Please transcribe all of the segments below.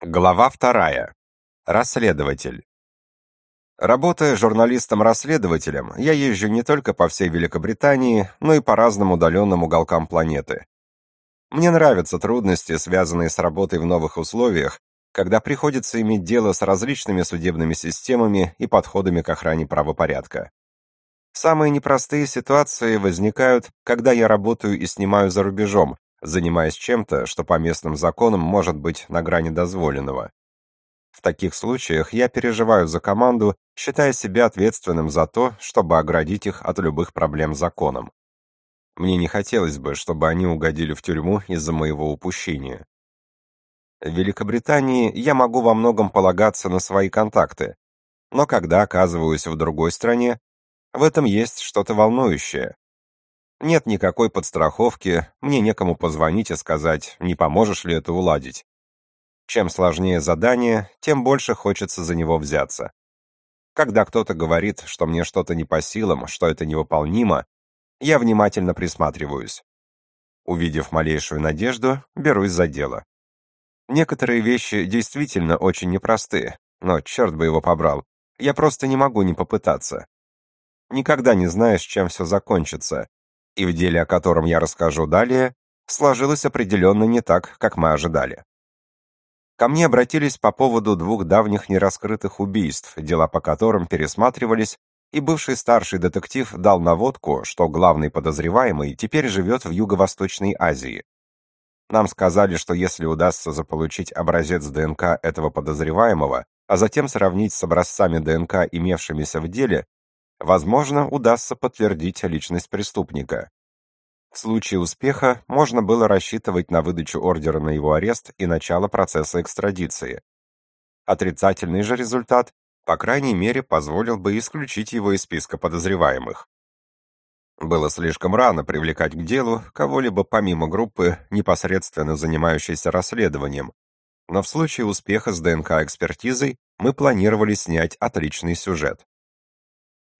Глава вторая. Расследователь. Работая журналистом-расследователем, я езжу не только по всей Великобритании, но и по разным удаленным уголкам планеты. Мне нравятся трудности, связанные с работой в новых условиях, когда приходится иметь дело с различными судебными системами и подходами к охране правопорядка. Самые непростые ситуации возникают, когда я работаю и снимаю за рубежом, занимаясь чем-то, что по местным законам может быть на грани дозволенного. В таких случаях я переживаю за команду, считая себя ответственным за то, чтобы оградить их от любых проблем законом. Мне не хотелось бы, чтобы они угодили в тюрьму из-за моего упущения. В Великобритании я могу во многом полагаться на свои контакты, но когда оказываюсь в другой стране, в этом есть что-то волнующее, нет никакой подстраховки, мне некому позвонить и сказать, не поможешь ли это уладить. Чем сложнее задание, тем больше хочется за него взяться. Когда кто-то говорит, что мне что-то не по силам, что это невыполнимо, я внимательно присматриваюсь. Увидев малейшую надежду, берусь за дело. Некоторые вещи действительно очень непростые, но черт бы его побрал, я просто не могу не попытаться. Никогда не знаешь, чем все закончится, и в деле, о котором я расскажу далее, сложилось определенно не так, как мы ожидали. Ко мне обратились по поводу двух давних нераскрытых убийств, дела по которым пересматривались, и бывший старший детектив дал наводку, что главный подозреваемый теперь живет в Юго-Восточной Азии. Нам сказали, что если удастся заполучить образец ДНК этого подозреваемого, а затем сравнить с образцами ДНК, имевшимися в деле, Возможно, удастся подтвердить личность преступника. В случае успеха можно было рассчитывать на выдачу ордера на его арест и начало процесса экстрадиции. Отрицательный же результат, по крайней мере, позволил бы исключить его из списка подозреваемых. Было слишком рано привлекать к делу кого-либо помимо группы, непосредственно занимающейся расследованием, но в случае успеха с ДНК-экспертизой мы планировали снять отличный сюжет.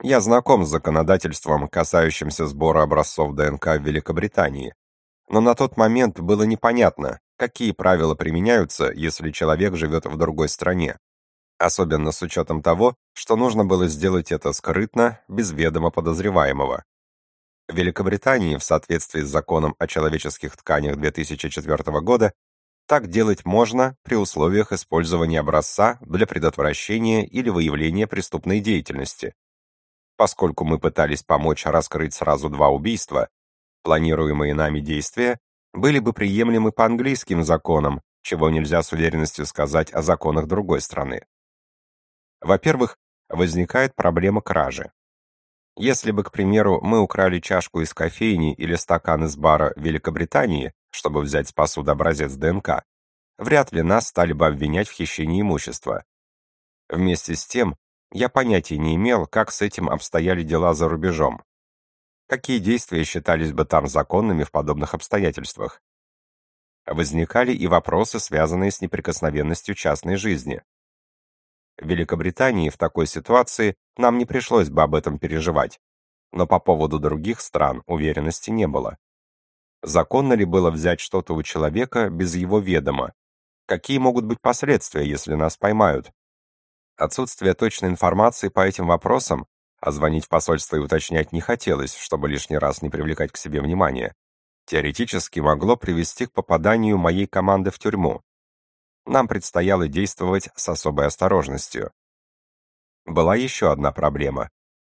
Я знаком с законодательством, касающимся сбора образцов ДНК в Великобритании, но на тот момент было непонятно, какие правила применяются, если человек живет в другой стране, особенно с учетом того, что нужно было сделать это скрытно, без ведома подозреваемого. В Великобритании, в соответствии с законом о человеческих тканях 2004 года, так делать можно при условиях использования образца для предотвращения или выявления преступной деятельности, Поскольку мы пытались помочь раскрыть сразу два убийства, планируемые нами действия были бы приемлемы по английским законам, чего нельзя с уверенностью сказать о законах другой страны. Во-первых, возникает проблема кражи. Если бы, к примеру, мы украли чашку из кофейни или стакан из бара в Великобритании, чтобы взять с посуды образец ДНК, вряд ли нас стали бы обвинять в хищении имущества. Вместе с тем, я понятия не имел, как с этим обстояли дела за рубежом. Какие действия считались бы там законными в подобных обстоятельствах? Возникали и вопросы, связанные с неприкосновенностью частной жизни. В Великобритании в такой ситуации нам не пришлось бы об этом переживать, но по поводу других стран уверенности не было. Законно ли было взять что-то у человека без его ведома? Какие могут быть последствия, если нас поймают? Отсутствие точной информации по этим вопросам, а звонить в посольство и уточнять не хотелось, чтобы лишний раз не привлекать к себе внимания, теоретически могло привести к попаданию моей команды в тюрьму. Нам предстояло действовать с особой осторожностью. Была еще одна проблема.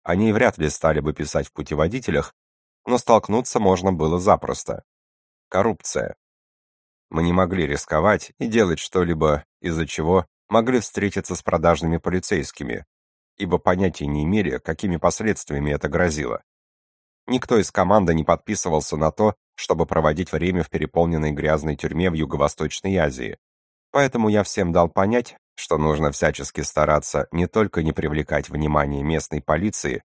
Они вряд ли стали бы писать в путеводителях, но столкнуться можно было запросто. Коррупция. Мы не могли рисковать и делать что-либо, из-за чего могли встретиться с продажными полицейскими, ибо понятия не имели, какими последствиями это грозило. Никто из команды не подписывался на то, чтобы проводить время в переполненной грязной тюрьме в Юго-Восточной Азии. Поэтому я всем дал понять, что нужно всячески стараться не только не привлекать внимание местной полиции,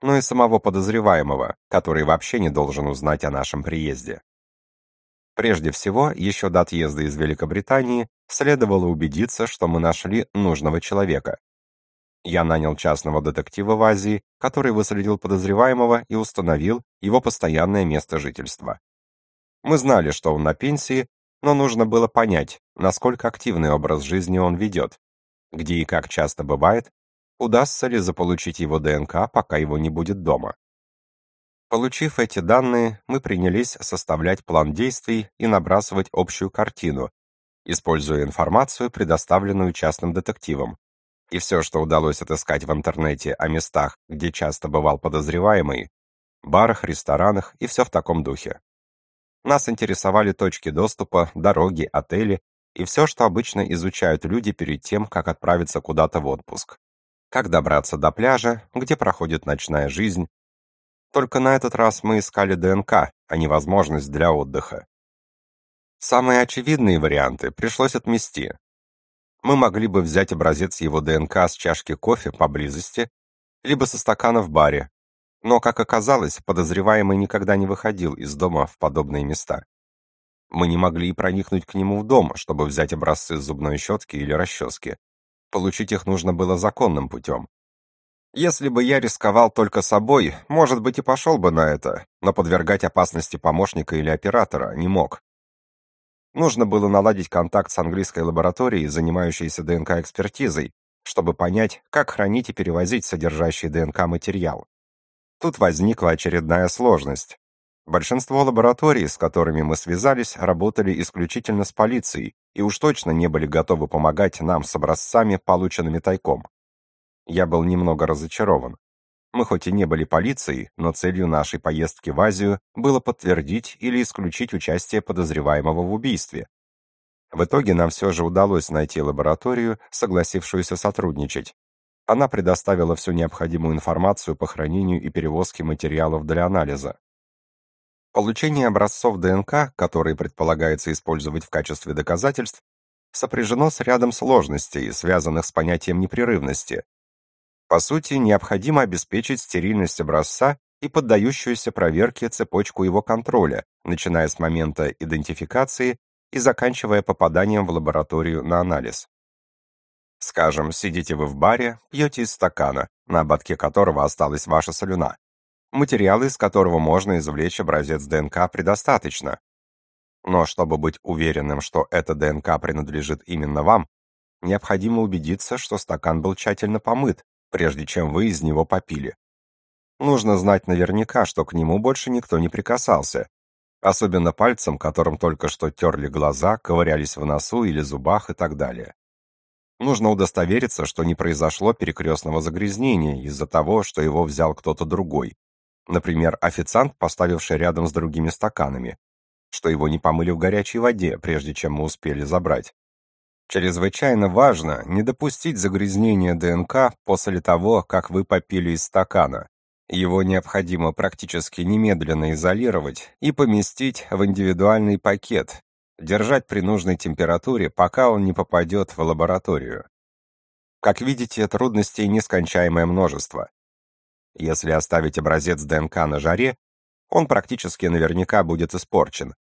но и самого подозреваемого, который вообще не должен узнать о нашем приезде. Прежде всего, еще до отъезда из Великобритании следовало убедиться, что мы нашли нужного человека. Я нанял частного детектива в Азии, который выследил подозреваемого и установил его постоянное место жительства. Мы знали, что он на пенсии, но нужно было понять, насколько активный образ жизни он ведет, где и как часто бывает, удастся ли заполучить его ДНК, пока его не будет дома. Получив эти данные, мы принялись составлять план действий и набрасывать общую картину, используя информацию, предоставленную частным детективом. И все, что удалось отыскать в интернете о местах, где часто бывал подозреваемый, барах, ресторанах и все в таком духе. Нас интересовали точки доступа, дороги, отели и все, что обычно изучают люди перед тем, как отправиться куда-то в отпуск. Как добраться до пляжа, где проходит ночная жизнь. Только на этот раз мы искали ДНК, а не возможность для отдыха. Самые очевидные варианты пришлось отмести. Мы могли бы взять образец его ДНК с чашки кофе поблизости, либо со стакана в баре, но, как оказалось, подозреваемый никогда не выходил из дома в подобные места. Мы не могли и проникнуть к нему в дом, чтобы взять образцы зубной щетки или расчески. Получить их нужно было законным путем. Если бы я рисковал только собой, может быть и пошел бы на это, но подвергать опасности помощника или оператора не мог. Нужно было наладить контакт с английской лабораторией, занимающейся ДНК-экспертизой, чтобы понять, как хранить и перевозить содержащий ДНК материал. Тут возникла очередная сложность. Большинство лабораторий, с которыми мы связались, работали исключительно с полицией и уж точно не были готовы помогать нам с образцами, полученными тайком. Я был немного разочарован. Мы хоть и не были полицией, но целью нашей поездки в Азию было подтвердить или исключить участие подозреваемого в убийстве. В итоге нам все же удалось найти лабораторию, согласившуюся сотрудничать. Она предоставила всю необходимую информацию по хранению и перевозке материалов для анализа. Получение образцов ДНК, которые предполагается использовать в качестве доказательств, сопряжено с рядом сложностей, связанных с понятием непрерывности. По сути, необходимо обеспечить стерильность образца и поддающуюся проверке цепочку его контроля, начиная с момента идентификации и заканчивая попаданием в лабораторию на анализ. Скажем, сидите вы в баре, пьете из стакана, на ободке которого осталась ваша солюна. Материала, из которого можно извлечь образец ДНК, предостаточно. Но чтобы быть уверенным, что эта ДНК принадлежит именно вам, необходимо убедиться, что стакан был тщательно помыт, прежде чем вы из него попили. Нужно знать наверняка, что к нему больше никто не прикасался, особенно пальцем, которым только что терли глаза, ковырялись в носу или зубах и так далее. Нужно удостовериться, что не произошло перекрестного загрязнения из-за того, что его взял кто-то другой, Например, официант, поставивший рядом с другими стаканами, что его не помыли в горячей воде, прежде чем мы успели забрать. Чрезвычайно важно не допустить загрязнения ДНК после того, как вы попили из стакана. Его необходимо практически немедленно изолировать и поместить в индивидуальный пакет, держать при нужной температуре, пока он не попадет в лабораторию. Как видите, трудностей нескончаемое множество. Если оставить образец ДНК на жаре, он практически наверняка будет испорчен.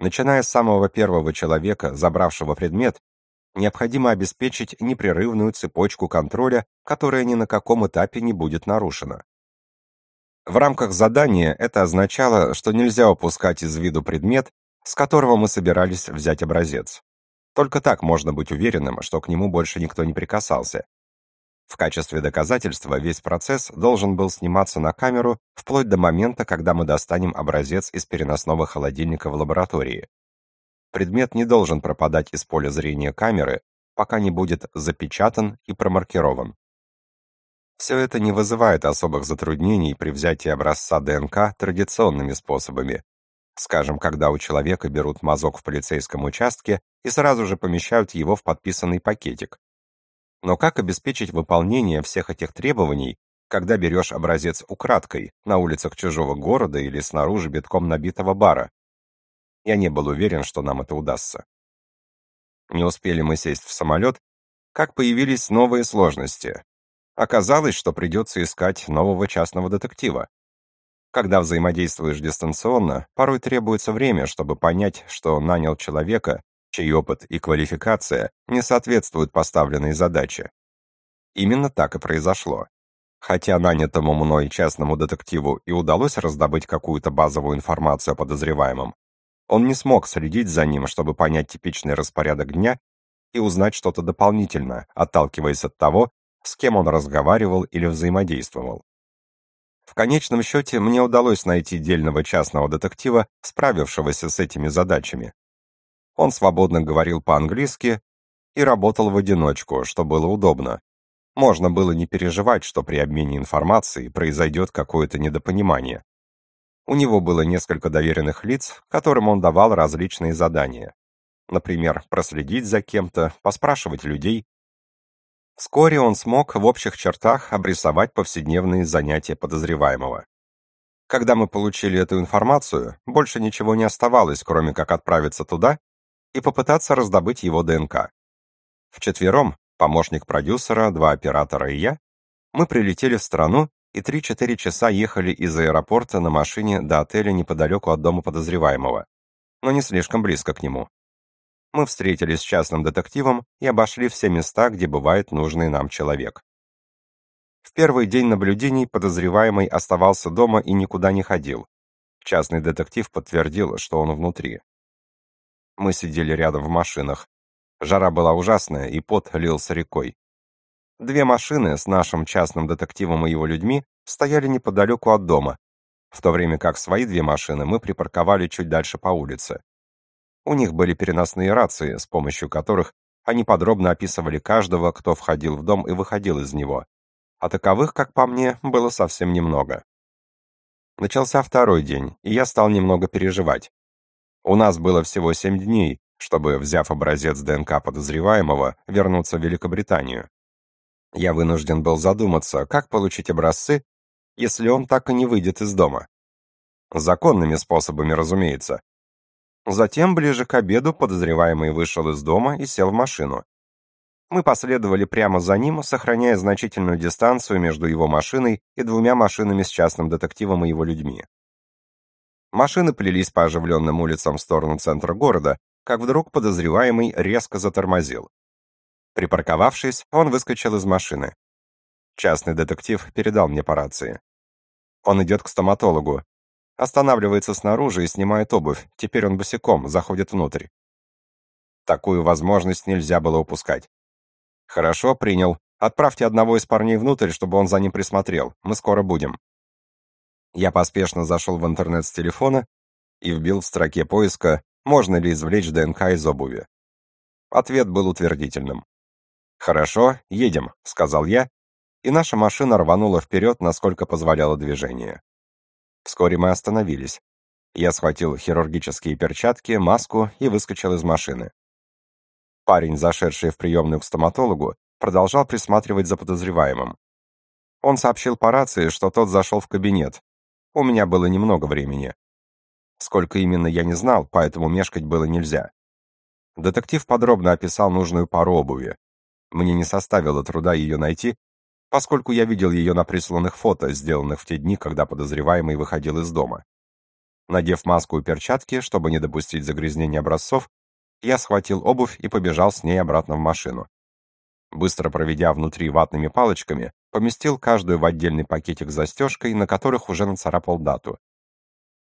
Начиная с самого первого человека, забравшего предмет, необходимо обеспечить непрерывную цепочку контроля, которая ни на каком этапе не будет нарушена. В рамках задания это означало, что нельзя упускать из виду предмет, с которого мы собирались взять образец. Только так можно быть уверенным, что к нему больше никто не прикасался, в качестве доказательства весь процесс должен был сниматься на камеру вплоть до момента, когда мы достанем образец из переносного холодильника в лаборатории. Предмет не должен пропадать из поля зрения камеры, пока не будет запечатан и промаркирован. Все это не вызывает особых затруднений при взятии образца ДНК традиционными способами. Скажем, когда у человека берут мазок в полицейском участке и сразу же помещают его в подписанный пакетик, но как обеспечить выполнение всех этих требований, когда берешь образец украдкой на улицах чужого города или снаружи битком набитого бара? Я не был уверен, что нам это удастся. Не успели мы сесть в самолет, как появились новые сложности. Оказалось, что придется искать нового частного детектива. Когда взаимодействуешь дистанционно, порой требуется время, чтобы понять, что нанял человека, чей опыт и квалификация не соответствуют поставленной задаче. Именно так и произошло. Хотя нанятому мной частному детективу и удалось раздобыть какую-то базовую информацию о подозреваемом, Он не смог следить за ним, чтобы понять типичный распорядок дня и узнать что-то дополнительно, отталкиваясь от того, с кем он разговаривал или взаимодействовал. В конечном счете мне удалось найти дельного частного детектива, справившегося с этими задачами. Он свободно говорил по-английски и работал в одиночку, что было удобно. Можно было не переживать, что при обмене информацией произойдет какое-то недопонимание. У него было несколько доверенных лиц, которым он давал различные задания. Например, проследить за кем-то, поспрашивать людей, Вскоре он смог в общих чертах обрисовать повседневные занятия подозреваемого. Когда мы получили эту информацию, больше ничего не оставалось, кроме как отправиться туда и попытаться раздобыть его ДНК. Вчетвером, помощник продюсера, два оператора и я, мы прилетели в страну и 3-4 часа ехали из аэропорта на машине до отеля неподалеку от дома подозреваемого, но не слишком близко к нему мы встретились с частным детективом и обошли все места, где бывает нужный нам человек. В первый день наблюдений подозреваемый оставался дома и никуда не ходил. Частный детектив подтвердил, что он внутри. Мы сидели рядом в машинах. Жара была ужасная, и пот лился рекой. Две машины с нашим частным детективом и его людьми стояли неподалеку от дома, в то время как свои две машины мы припарковали чуть дальше по улице. У них были переносные рации, с помощью которых они подробно описывали каждого, кто входил в дом и выходил из него. А таковых, как по мне, было совсем немного. Начался второй день, и я стал немного переживать. У нас было всего семь дней, чтобы, взяв образец ДНК подозреваемого, вернуться в Великобританию. Я вынужден был задуматься, как получить образцы, если он так и не выйдет из дома. Законными способами, разумеется, Затем, ближе к обеду, подозреваемый вышел из дома и сел в машину. Мы последовали прямо за ним, сохраняя значительную дистанцию между его машиной и двумя машинами с частным детективом и его людьми. Машины плелись по оживленным улицам в сторону центра города, как вдруг подозреваемый резко затормозил. Припарковавшись, он выскочил из машины. Частный детектив передал мне по рации. Он идет к стоматологу, Останавливается снаружи и снимает обувь. Теперь он босиком, заходит внутрь. Такую возможность нельзя было упускать. Хорошо, принял. Отправьте одного из парней внутрь, чтобы он за ним присмотрел. Мы скоро будем. Я поспешно зашел в интернет с телефона и вбил в строке поиска, можно ли извлечь ДНК из обуви. Ответ был утвердительным. «Хорошо, едем», — сказал я, и наша машина рванула вперед, насколько позволяло движение. Вскоре мы остановились. Я схватил хирургические перчатки, маску и выскочил из машины. Парень, зашедший в приемную к стоматологу, продолжал присматривать за подозреваемым. Он сообщил по рации, что тот зашел в кабинет. У меня было немного времени. Сколько именно я не знал, поэтому мешкать было нельзя. Детектив подробно описал нужную пару обуви. Мне не составило труда ее найти, поскольку я видел ее на присланных фото, сделанных в те дни, когда подозреваемый выходил из дома. Надев маску и перчатки, чтобы не допустить загрязнения образцов, я схватил обувь и побежал с ней обратно в машину. Быстро проведя внутри ватными палочками, поместил каждую в отдельный пакетик с застежкой, на которых уже нацарапал дату.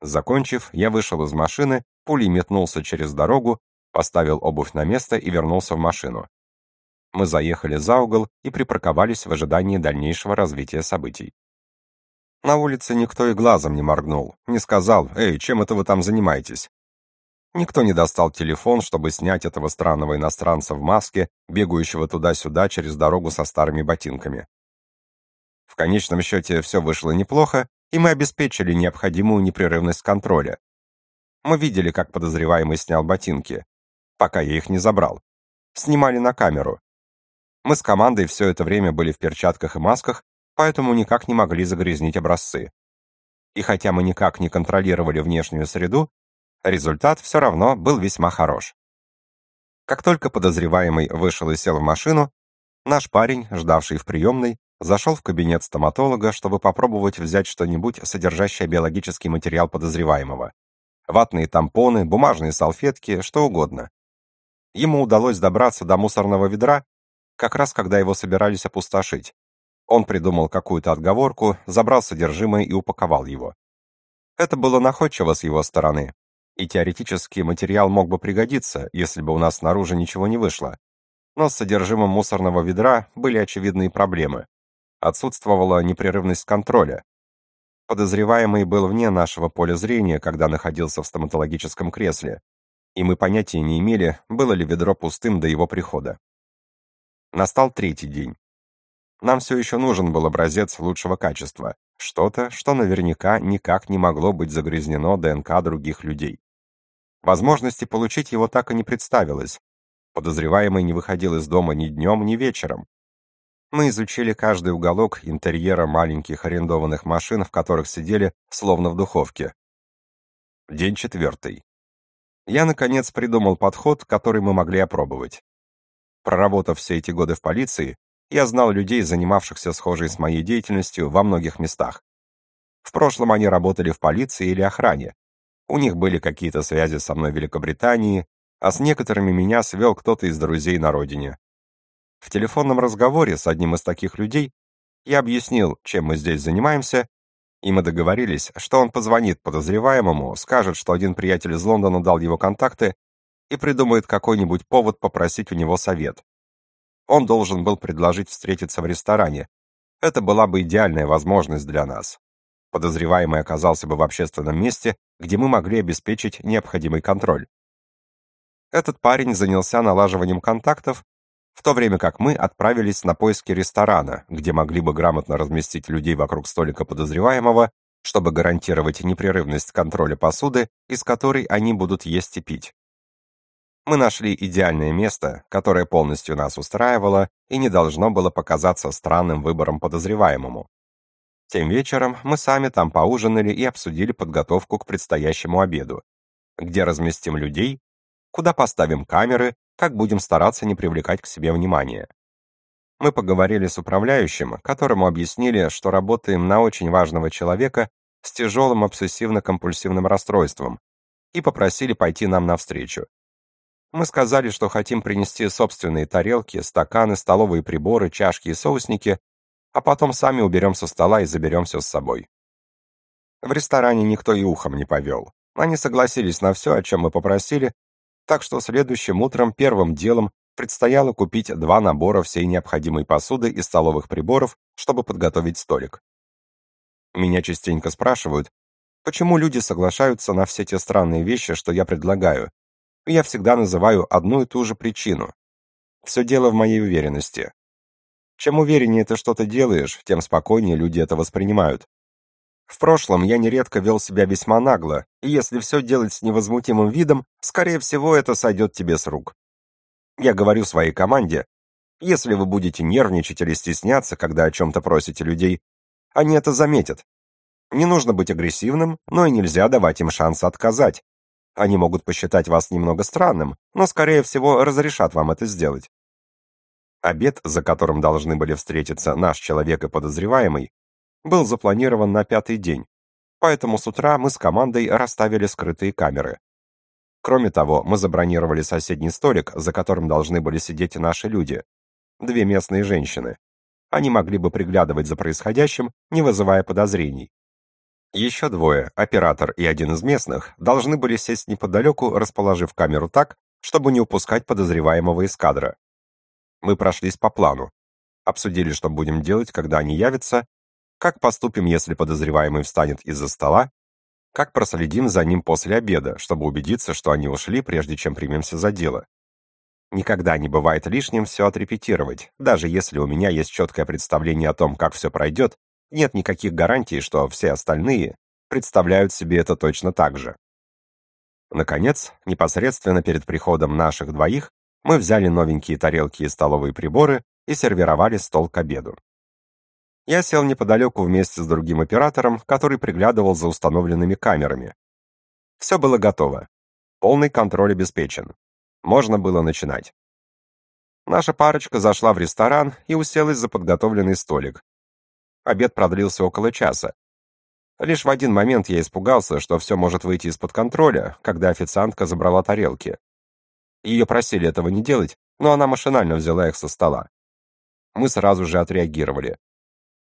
Закончив, я вышел из машины, пулей метнулся через дорогу, поставил обувь на место и вернулся в машину. Мы заехали за угол и припарковались в ожидании дальнейшего развития событий. На улице никто и глазом не моргнул, не сказал «Эй, чем это вы там занимаетесь?». Никто не достал телефон, чтобы снять этого странного иностранца в маске, бегающего туда-сюда через дорогу со старыми ботинками. В конечном счете все вышло неплохо, и мы обеспечили необходимую непрерывность контроля. Мы видели, как подозреваемый снял ботинки, пока я их не забрал. Снимали на камеру. Мы с командой все это время были в перчатках и масках, поэтому никак не могли загрязнить образцы. И хотя мы никак не контролировали внешнюю среду, результат все равно был весьма хорош. Как только подозреваемый вышел и сел в машину, наш парень, ждавший в приемной, зашел в кабинет стоматолога, чтобы попробовать взять что-нибудь, содержащее биологический материал подозреваемого. Ватные тампоны, бумажные салфетки, что угодно. Ему удалось добраться до мусорного ведра как раз когда его собирались опустошить. Он придумал какую-то отговорку, забрал содержимое и упаковал его. Это было находчиво с его стороны. И теоретически материал мог бы пригодиться, если бы у нас снаружи ничего не вышло. Но с содержимым мусорного ведра были очевидные проблемы. Отсутствовала непрерывность контроля. Подозреваемый был вне нашего поля зрения, когда находился в стоматологическом кресле, и мы понятия не имели, было ли ведро пустым до его прихода. Настал третий день. Нам все еще нужен был образец лучшего качества, что-то, что наверняка никак не могло быть загрязнено ДНК других людей. Возможности получить его так и не представилось. Подозреваемый не выходил из дома ни днем, ни вечером. Мы изучили каждый уголок интерьера маленьких арендованных машин, в которых сидели, словно в духовке. День четвертый. Я, наконец, придумал подход, который мы могли опробовать. Проработав все эти годы в полиции, я знал людей, занимавшихся схожей с моей деятельностью во многих местах. В прошлом они работали в полиции или охране. У них были какие-то связи со мной в Великобритании, а с некоторыми меня свел кто-то из друзей на родине. В телефонном разговоре с одним из таких людей я объяснил, чем мы здесь занимаемся, и мы договорились, что он позвонит подозреваемому, скажет, что один приятель из Лондона дал его контакты и придумает какой-нибудь повод попросить у него совет. Он должен был предложить встретиться в ресторане. Это была бы идеальная возможность для нас. Подозреваемый оказался бы в общественном месте, где мы могли обеспечить необходимый контроль. Этот парень занялся налаживанием контактов, в то время как мы отправились на поиски ресторана, где могли бы грамотно разместить людей вокруг столика подозреваемого, чтобы гарантировать непрерывность контроля посуды, из которой они будут есть и пить. Мы нашли идеальное место, которое полностью нас устраивало и не должно было показаться странным выбором подозреваемому. Тем вечером мы сами там поужинали и обсудили подготовку к предстоящему обеду. Где разместим людей, куда поставим камеры, как будем стараться не привлекать к себе внимания. Мы поговорили с управляющим, которому объяснили, что работаем на очень важного человека с тяжелым обсессивно-компульсивным расстройством, и попросили пойти нам навстречу. Мы сказали, что хотим принести собственные тарелки, стаканы, столовые приборы, чашки и соусники, а потом сами уберем со стола и заберем все с собой. В ресторане никто и ухом не повел. Они согласились на все, о чем мы попросили, так что следующим утром первым делом предстояло купить два набора всей необходимой посуды и столовых приборов, чтобы подготовить столик. Меня частенько спрашивают, почему люди соглашаются на все те странные вещи, что я предлагаю, я всегда называю одну и ту же причину. Все дело в моей уверенности. Чем увереннее ты что-то делаешь, тем спокойнее люди это воспринимают. В прошлом я нередко вел себя весьма нагло, и если все делать с невозмутимым видом, скорее всего, это сойдет тебе с рук. Я говорю своей команде, если вы будете нервничать или стесняться, когда о чем-то просите людей, они это заметят. Не нужно быть агрессивным, но и нельзя давать им шанс отказать, они могут посчитать вас немного странным, но, скорее всего, разрешат вам это сделать. Обед, за которым должны были встретиться наш человек и подозреваемый, был запланирован на пятый день, поэтому с утра мы с командой расставили скрытые камеры. Кроме того, мы забронировали соседний столик, за которым должны были сидеть наши люди, две местные женщины. Они могли бы приглядывать за происходящим, не вызывая подозрений. Еще двое, оператор и один из местных, должны были сесть неподалеку, расположив камеру так, чтобы не упускать подозреваемого из кадра. Мы прошлись по плану. Обсудили, что будем делать, когда они явятся, как поступим, если подозреваемый встанет из-за стола, как проследим за ним после обеда, чтобы убедиться, что они ушли, прежде чем примемся за дело. Никогда не бывает лишним все отрепетировать, даже если у меня есть четкое представление о том, как все пройдет, нет никаких гарантий, что все остальные представляют себе это точно так же. Наконец, непосредственно перед приходом наших двоих, мы взяли новенькие тарелки и столовые приборы и сервировали стол к обеду. Я сел неподалеку вместе с другим оператором, который приглядывал за установленными камерами. Все было готово. Полный контроль обеспечен. Можно было начинать. Наша парочка зашла в ресторан и уселась за подготовленный столик, Обед продлился около часа. Лишь в один момент я испугался, что все может выйти из-под контроля, когда официантка забрала тарелки. Ее просили этого не делать, но она машинально взяла их со стола. Мы сразу же отреагировали.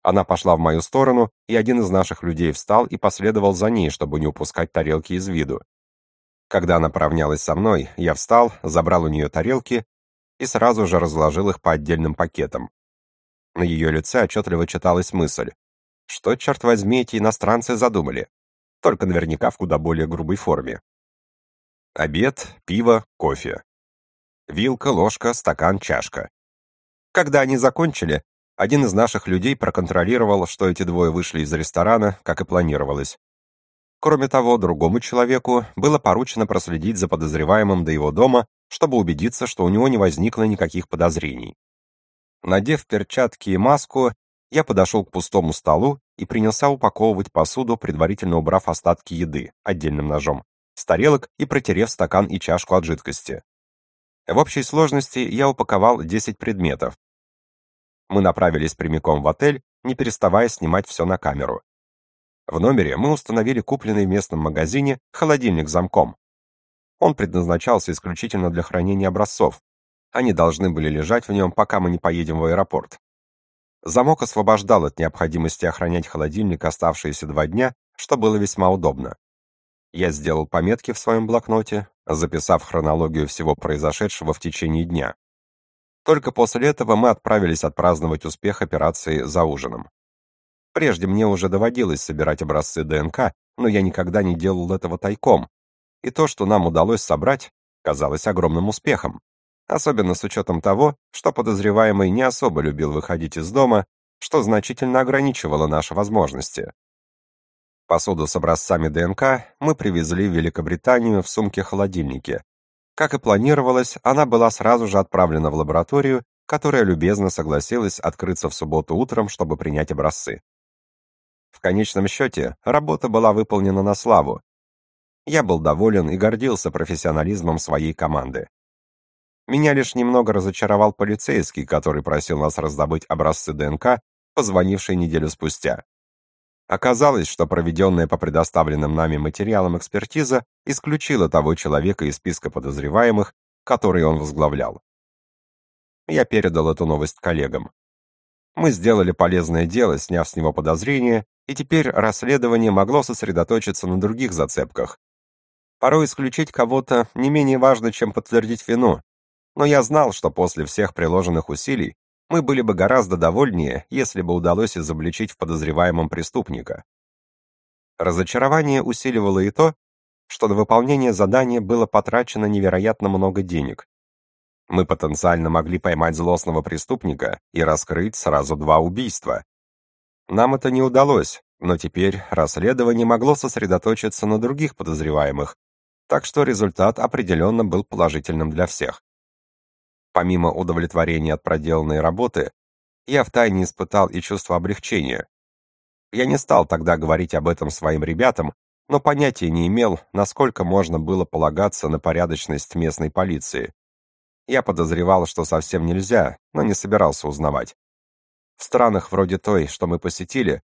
Она пошла в мою сторону, и один из наших людей встал и последовал за ней, чтобы не упускать тарелки из виду. Когда она поравнялась со мной, я встал, забрал у нее тарелки и сразу же разложил их по отдельным пакетам. На ее лице отчетливо читалась мысль. Что, черт возьми, эти иностранцы задумали? Только наверняка в куда более грубой форме. Обед, пиво, кофе. Вилка, ложка, стакан, чашка. Когда они закончили, один из наших людей проконтролировал, что эти двое вышли из ресторана, как и планировалось. Кроме того, другому человеку было поручено проследить за подозреваемым до его дома, чтобы убедиться, что у него не возникло никаких подозрений. Надев перчатки и маску, я подошел к пустому столу и принялся упаковывать посуду, предварительно убрав остатки еды отдельным ножом с тарелок и протерев стакан и чашку от жидкости. В общей сложности я упаковал 10 предметов. Мы направились прямиком в отель, не переставая снимать все на камеру. В номере мы установили купленный в местном магазине холодильник с замком. Он предназначался исключительно для хранения образцов. Они должны были лежать в нем, пока мы не поедем в аэропорт. Замок освобождал от необходимости охранять холодильник оставшиеся два дня, что было весьма удобно. Я сделал пометки в своем блокноте, записав хронологию всего произошедшего в течение дня. Только после этого мы отправились отпраздновать успех операции за ужином. Прежде мне уже доводилось собирать образцы ДНК, но я никогда не делал этого тайком. И то, что нам удалось собрать, казалось огромным успехом. Особенно с учетом того, что подозреваемый не особо любил выходить из дома, что значительно ограничивало наши возможности. Посуду с образцами ДНК мы привезли в Великобританию в сумке-холодильнике. Как и планировалось, она была сразу же отправлена в лабораторию, которая любезно согласилась открыться в субботу утром, чтобы принять образцы. В конечном счете, работа была выполнена на славу. Я был доволен и гордился профессионализмом своей команды. Меня лишь немного разочаровал полицейский, который просил нас раздобыть образцы ДНК, позвонивший неделю спустя. Оказалось, что проведенная по предоставленным нами материалам экспертиза исключила того человека из списка подозреваемых, который он возглавлял. Я передал эту новость коллегам. Мы сделали полезное дело, сняв с него подозрения, и теперь расследование могло сосредоточиться на других зацепках. Порой исключить кого-то не менее важно, чем подтвердить вину, но я знал, что после всех приложенных усилий мы были бы гораздо довольнее, если бы удалось изобличить в подозреваемом преступника. Разочарование усиливало и то, что на выполнение задания было потрачено невероятно много денег. Мы потенциально могли поймать злостного преступника и раскрыть сразу два убийства, нам это не удалось, но теперь расследование могло сосредоточиться на других подозреваемых, так что результат определенно был положительным для всех. Помимо удовлетворения от проделанной работы, я втайне испытал и чувство облегчения. Я не стал тогда говорить об этом своим ребятам, но понятия не имел, насколько можно было полагаться на порядочность местной полиции. Я подозревал, что совсем нельзя, но не собирался узнавать. В странах вроде той, что мы посетили,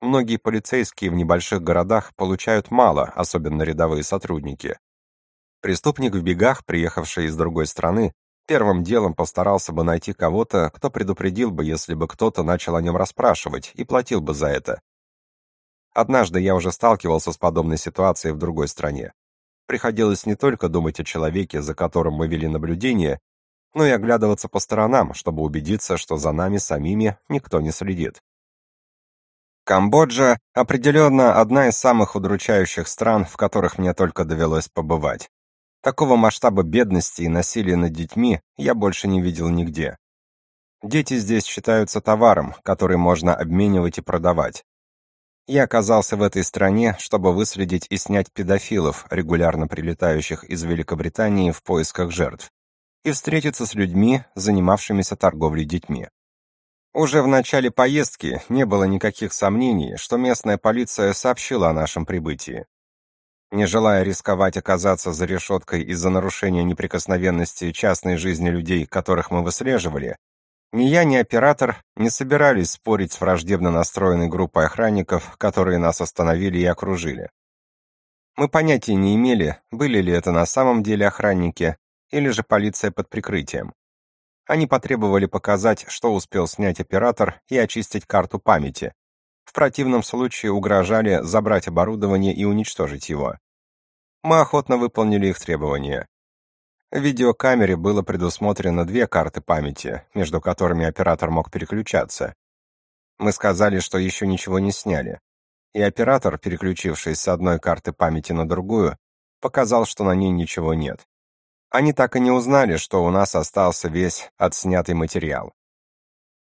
многие полицейские в небольших городах получают мало, особенно рядовые сотрудники. Преступник в бегах, приехавший из другой страны, первым делом постарался бы найти кого-то, кто предупредил бы, если бы кто-то начал о нем расспрашивать, и платил бы за это. Однажды я уже сталкивался с подобной ситуацией в другой стране. Приходилось не только думать о человеке, за которым мы вели наблюдение, но и оглядываться по сторонам, чтобы убедиться, что за нами самими никто не следит. Камбоджа определенно одна из самых удручающих стран, в которых мне только довелось побывать. Такого масштаба бедности и насилия над детьми я больше не видел нигде. Дети здесь считаются товаром, который можно обменивать и продавать. Я оказался в этой стране, чтобы выследить и снять педофилов, регулярно прилетающих из Великобритании в поисках жертв и встретиться с людьми, занимавшимися торговлей детьми. Уже в начале поездки не было никаких сомнений, что местная полиция сообщила о нашем прибытии. Не желая рисковать оказаться за решеткой из-за нарушения неприкосновенности частной жизни людей, которых мы выслеживали, ни я, ни оператор не собирались спорить с враждебно настроенной группой охранников, которые нас остановили и окружили. Мы понятия не имели, были ли это на самом деле охранники, или же полиция под прикрытием. Они потребовали показать, что успел снять оператор и очистить карту памяти. В противном случае угрожали забрать оборудование и уничтожить его. Мы охотно выполнили их требования. В видеокамере было предусмотрено две карты памяти, между которыми оператор мог переключаться. Мы сказали, что еще ничего не сняли. И оператор, переключившись с одной карты памяти на другую, показал, что на ней ничего нет. Они так и не узнали, что у нас остался весь отснятый материал.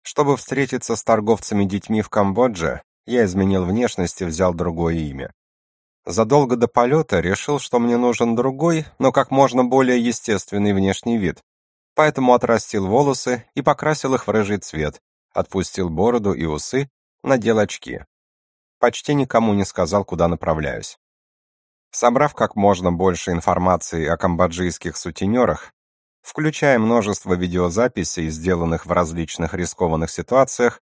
Чтобы встретиться с торговцами детьми в Камбодже, я изменил внешность и взял другое имя. Задолго до полета решил, что мне нужен другой, но как можно более естественный внешний вид. Поэтому отрастил волосы и покрасил их в рыжий цвет, отпустил бороду и усы, надел очки. Почти никому не сказал, куда направляюсь. Собрав как можно больше информации о камбоджийских сутенерах, включая множество видеозаписей, сделанных в различных рискованных ситуациях,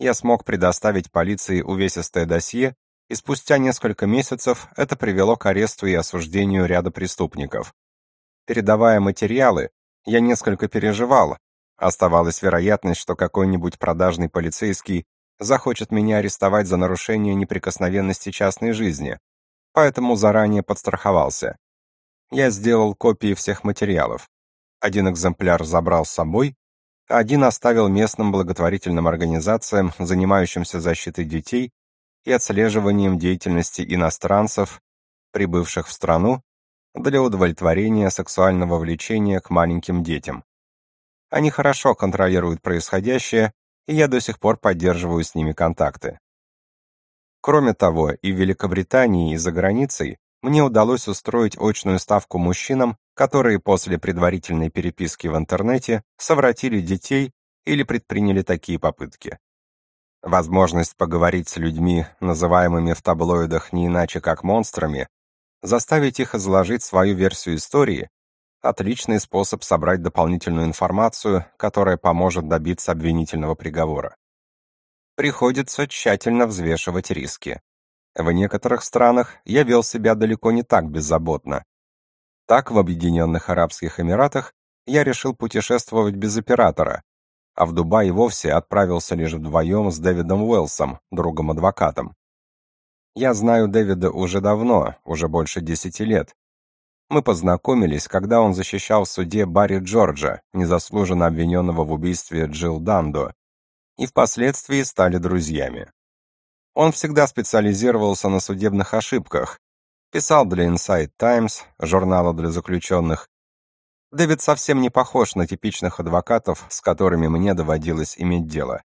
я смог предоставить полиции увесистое досье и спустя несколько месяцев это привело к аресту и осуждению ряда преступников. Передавая материалы, я несколько переживал. Оставалась вероятность, что какой-нибудь продажный полицейский захочет меня арестовать за нарушение неприкосновенности частной жизни, поэтому заранее подстраховался. Я сделал копии всех материалов. Один экземпляр забрал с собой, а один оставил местным благотворительным организациям, занимающимся защитой детей и отслеживанием деятельности иностранцев, прибывших в страну, для удовлетворения сексуального влечения к маленьким детям. Они хорошо контролируют происходящее, и я до сих пор поддерживаю с ними контакты. Кроме того, и в Великобритании, и за границей мне удалось устроить очную ставку мужчинам, которые после предварительной переписки в интернете совратили детей или предприняли такие попытки. Возможность поговорить с людьми, называемыми в таблоидах не иначе как монстрами, заставить их изложить свою версию истории отличный способ собрать дополнительную информацию, которая поможет добиться обвинительного приговора. Приходится тщательно взвешивать риски. В некоторых странах я вел себя далеко не так беззаботно. Так, в Объединенных Арабских Эмиратах я решил путешествовать без оператора, а в Дубай вовсе отправился лишь вдвоем с Дэвидом Уэллсом, другом-адвокатом. Я знаю Дэвида уже давно, уже больше десяти лет. Мы познакомились, когда он защищал в суде Барри Джорджа, незаслуженно обвиненного в убийстве Джилл Дандо, и впоследствии стали друзьями. Он всегда специализировался на судебных ошибках, писал для Inside Times, журнала для заключенных, Дэвид совсем не похож на типичных адвокатов, с которыми мне доводилось иметь дело.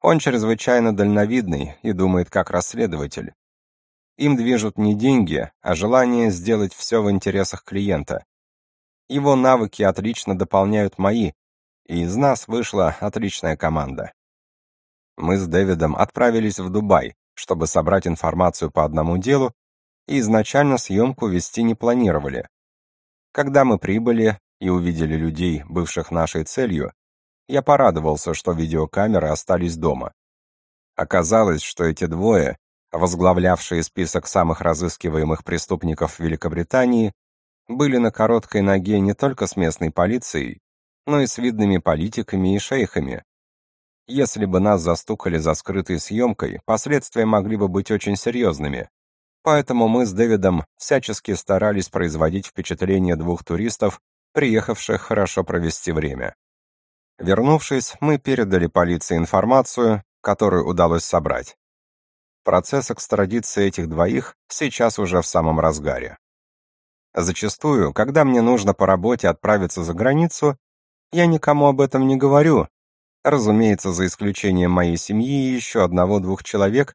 Он чрезвычайно дальновидный и думает как расследователь. Им движут не деньги, а желание сделать все в интересах клиента. Его навыки отлично дополняют мои, и из нас вышла отличная команда. Мы с Дэвидом отправились в Дубай, чтобы собрать информацию по одному делу, и изначально съемку вести не планировали. Когда мы прибыли, и увидели людей, бывших нашей целью, я порадовался, что видеокамеры остались дома. Оказалось, что эти двое, возглавлявшие список самых разыскиваемых преступников Великобритании, были на короткой ноге не только с местной полицией, но и с видными политиками и шейхами. Если бы нас застукали за скрытой съемкой, последствия могли бы быть очень серьезными. Поэтому мы с Дэвидом всячески старались производить впечатление двух туристов, приехавших хорошо провести время. Вернувшись, мы передали полиции информацию, которую удалось собрать. Процесс экстрадиции этих двоих сейчас уже в самом разгаре. Зачастую, когда мне нужно по работе отправиться за границу, я никому об этом не говорю, разумеется, за исключением моей семьи и еще одного-двух человек,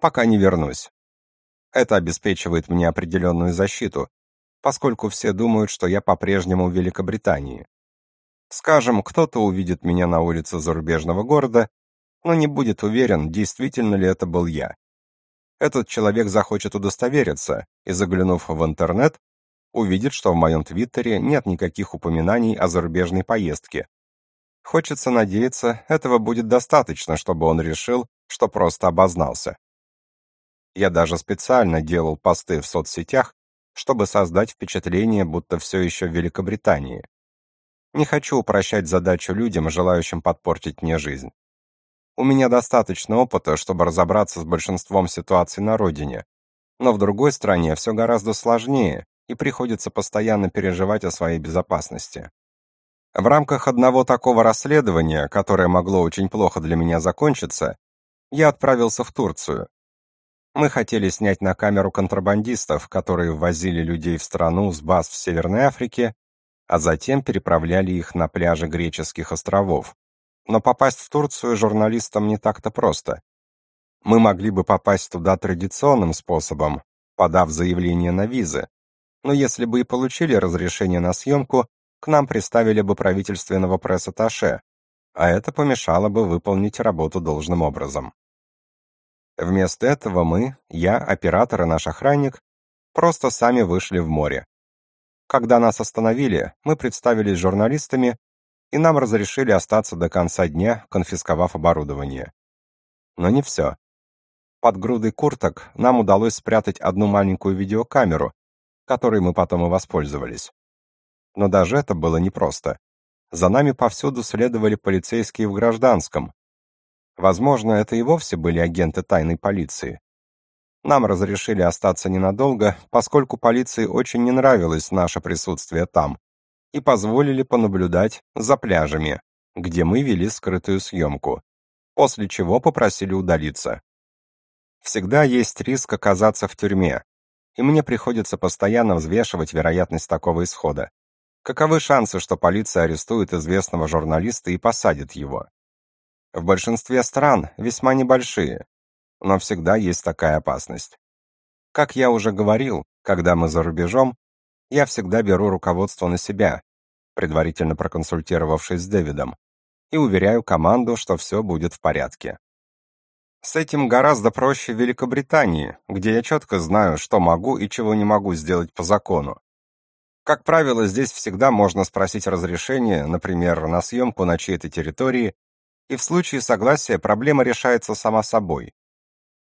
пока не вернусь. Это обеспечивает мне определенную защиту, поскольку все думают, что я по-прежнему в Великобритании. Скажем, кто-то увидит меня на улице зарубежного города, но не будет уверен, действительно ли это был я. Этот человек захочет удостовериться и, заглянув в интернет, увидит, что в моем твиттере нет никаких упоминаний о зарубежной поездке. Хочется надеяться, этого будет достаточно, чтобы он решил, что просто обознался. Я даже специально делал посты в соцсетях, чтобы создать впечатление, будто все еще в Великобритании. Не хочу упрощать задачу людям, желающим подпортить мне жизнь. У меня достаточно опыта, чтобы разобраться с большинством ситуаций на родине. Но в другой стране все гораздо сложнее, и приходится постоянно переживать о своей безопасности. В рамках одного такого расследования, которое могло очень плохо для меня закончиться, я отправился в Турцию. Мы хотели снять на камеру контрабандистов, которые ввозили людей в страну с баз в Северной Африке, а затем переправляли их на пляжи греческих островов. Но попасть в Турцию журналистам не так-то просто. Мы могли бы попасть туда традиционным способом, подав заявление на визы. Но если бы и получили разрешение на съемку, к нам приставили бы правительственного пресс-атташе, а это помешало бы выполнить работу должным образом. Вместо этого мы, я, оператор и наш охранник, просто сами вышли в море. Когда нас остановили, мы представились журналистами, и нам разрешили остаться до конца дня, конфисковав оборудование. Но не все. Под грудой курток нам удалось спрятать одну маленькую видеокамеру, которой мы потом и воспользовались. Но даже это было непросто. За нами повсюду следовали полицейские в гражданском. Возможно, это и вовсе были агенты тайной полиции. Нам разрешили остаться ненадолго, поскольку полиции очень не нравилось наше присутствие там, и позволили понаблюдать за пляжами, где мы вели скрытую съемку, после чего попросили удалиться. Всегда есть риск оказаться в тюрьме, и мне приходится постоянно взвешивать вероятность такого исхода. Каковы шансы, что полиция арестует известного журналиста и посадит его? В большинстве стран весьма небольшие, но всегда есть такая опасность. Как я уже говорил, когда мы за рубежом, я всегда беру руководство на себя, предварительно проконсультировавшись с Дэвидом, и уверяю команду, что все будет в порядке. С этим гораздо проще в Великобритании, где я четко знаю, что могу и чего не могу сделать по закону. Как правило, здесь всегда можно спросить разрешение, например, на съемку на чьей-то территории, и в случае согласия проблема решается сама собой.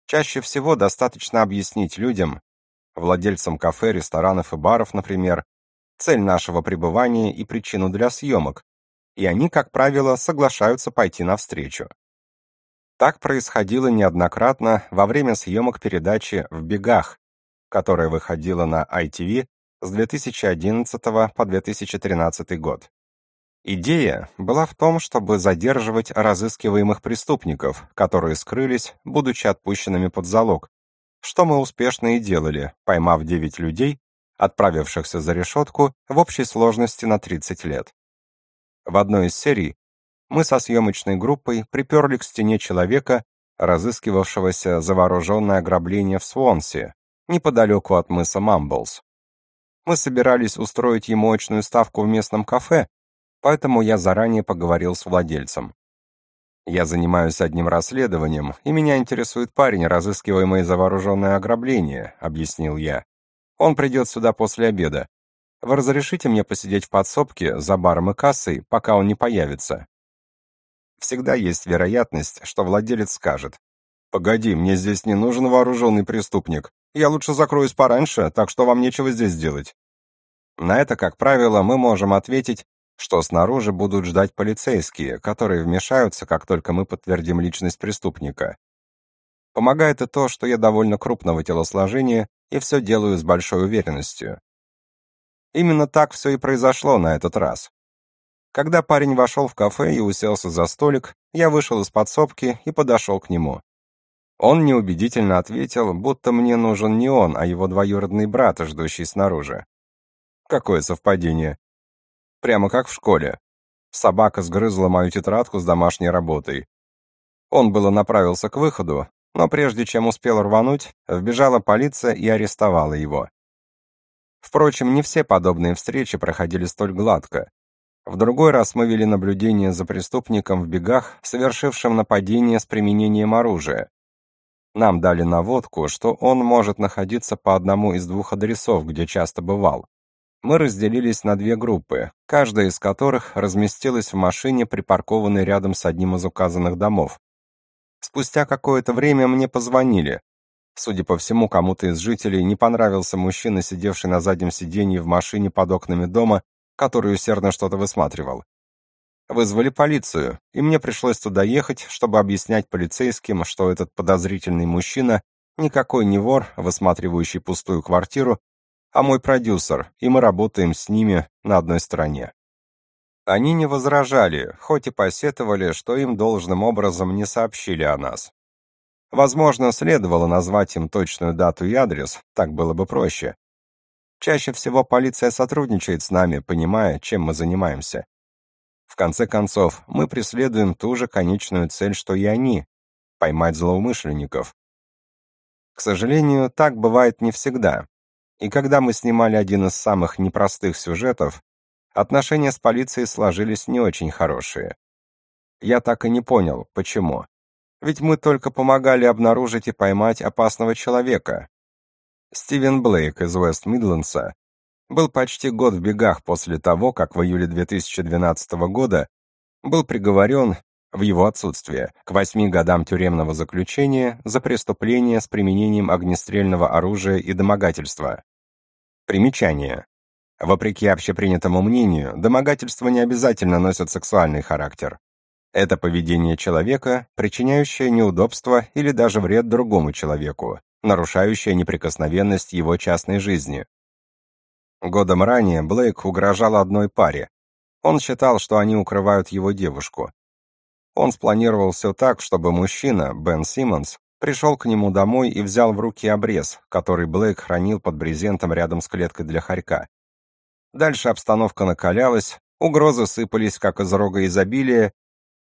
Чаще всего достаточно объяснить людям, владельцам кафе, ресторанов и баров, например, цель нашего пребывания и причину для съемок, и они, как правило, соглашаются пойти навстречу. Так происходило неоднократно во время съемок передачи «В бегах», которая выходила на ITV с 2011 по 2013 год. Идея была в том, чтобы задерживать разыскиваемых преступников, которые скрылись, будучи отпущенными под залог, что мы успешно и делали, поймав 9 людей, отправившихся за решетку в общей сложности на 30 лет. В одной из серий мы со съемочной группой приперли к стене человека, разыскивавшегося за вооруженное ограбление в Свонси, неподалеку от мыса Мамблс. Мы собирались устроить ему очную ставку в местном кафе, поэтому я заранее поговорил с владельцем. Я занимаюсь одним расследованием, и меня интересует парень, разыскиваемый за вооруженное ограбление, объяснил я. Он придет сюда после обеда. Вы разрешите мне посидеть в подсобке за баром и кассой, пока он не появится? Всегда есть вероятность, что владелец скажет: "Погоди, мне здесь не нужен вооруженный преступник. Я лучше закроюсь пораньше, так что вам нечего здесь делать". На это, как правило, мы можем ответить, что снаружи будут ждать полицейские, которые вмешаются, как только мы подтвердим личность преступника. Помогает и то, что я довольно крупного телосложения и все делаю с большой уверенностью. Именно так все и произошло на этот раз. Когда парень вошел в кафе и уселся за столик, я вышел из подсобки и подошел к нему. Он неубедительно ответил, будто мне нужен не он, а его двоюродный брат, ждущий снаружи. Какое совпадение. Прямо как в школе. Собака сгрызла мою тетрадку с домашней работой. Он было направился к выходу, но прежде чем успел рвануть, вбежала полиция и арестовала его. Впрочем, не все подобные встречи проходили столь гладко. В другой раз мы вели наблюдение за преступником в бегах, совершившим нападение с применением оружия. Нам дали наводку, что он может находиться по одному из двух адресов, где часто бывал. Мы разделились на две группы, каждая из которых разместилась в машине, припаркованной рядом с одним из указанных домов. Спустя какое-то время мне позвонили. Судя по всему, кому-то из жителей не понравился мужчина, сидевший на заднем сиденье в машине под окнами дома который усердно что-то высматривал. Вызвали полицию, и мне пришлось туда ехать, чтобы объяснять полицейским, что этот подозрительный мужчина никакой не вор, высматривающий пустую квартиру, а мой продюсер, и мы работаем с ними на одной стороне. Они не возражали, хоть и посетовали, что им должным образом не сообщили о нас. Возможно, следовало назвать им точную дату и адрес, так было бы проще. Чаще всего полиция сотрудничает с нами, понимая, чем мы занимаемся. В конце концов, мы преследуем ту же конечную цель, что и они — поймать злоумышленников. К сожалению, так бывает не всегда. И когда мы снимали один из самых непростых сюжетов, отношения с полицией сложились не очень хорошие. Я так и не понял, почему. Ведь мы только помогали обнаружить и поймать опасного человека. Стивен Блейк из Уэст-Мидлендса был почти год в бегах после того, как в июле 2012 года был приговорен в его отсутствие к восьми годам тюремного заключения за преступление с применением огнестрельного оружия и домогательства. Примечание. Вопреки общепринятому мнению, домогательства не обязательно носят сексуальный характер. Это поведение человека, причиняющее неудобство или даже вред другому человеку, нарушающее неприкосновенность его частной жизни. Годом ранее Блейк угрожал одной паре. Он считал, что они укрывают его девушку. Он спланировал все так, чтобы мужчина, Бен Симмонс, пришел к нему домой и взял в руки обрез, который Блейк хранил под брезентом рядом с клеткой для хорька. Дальше обстановка накалялась, угрозы сыпались как из рога изобилия,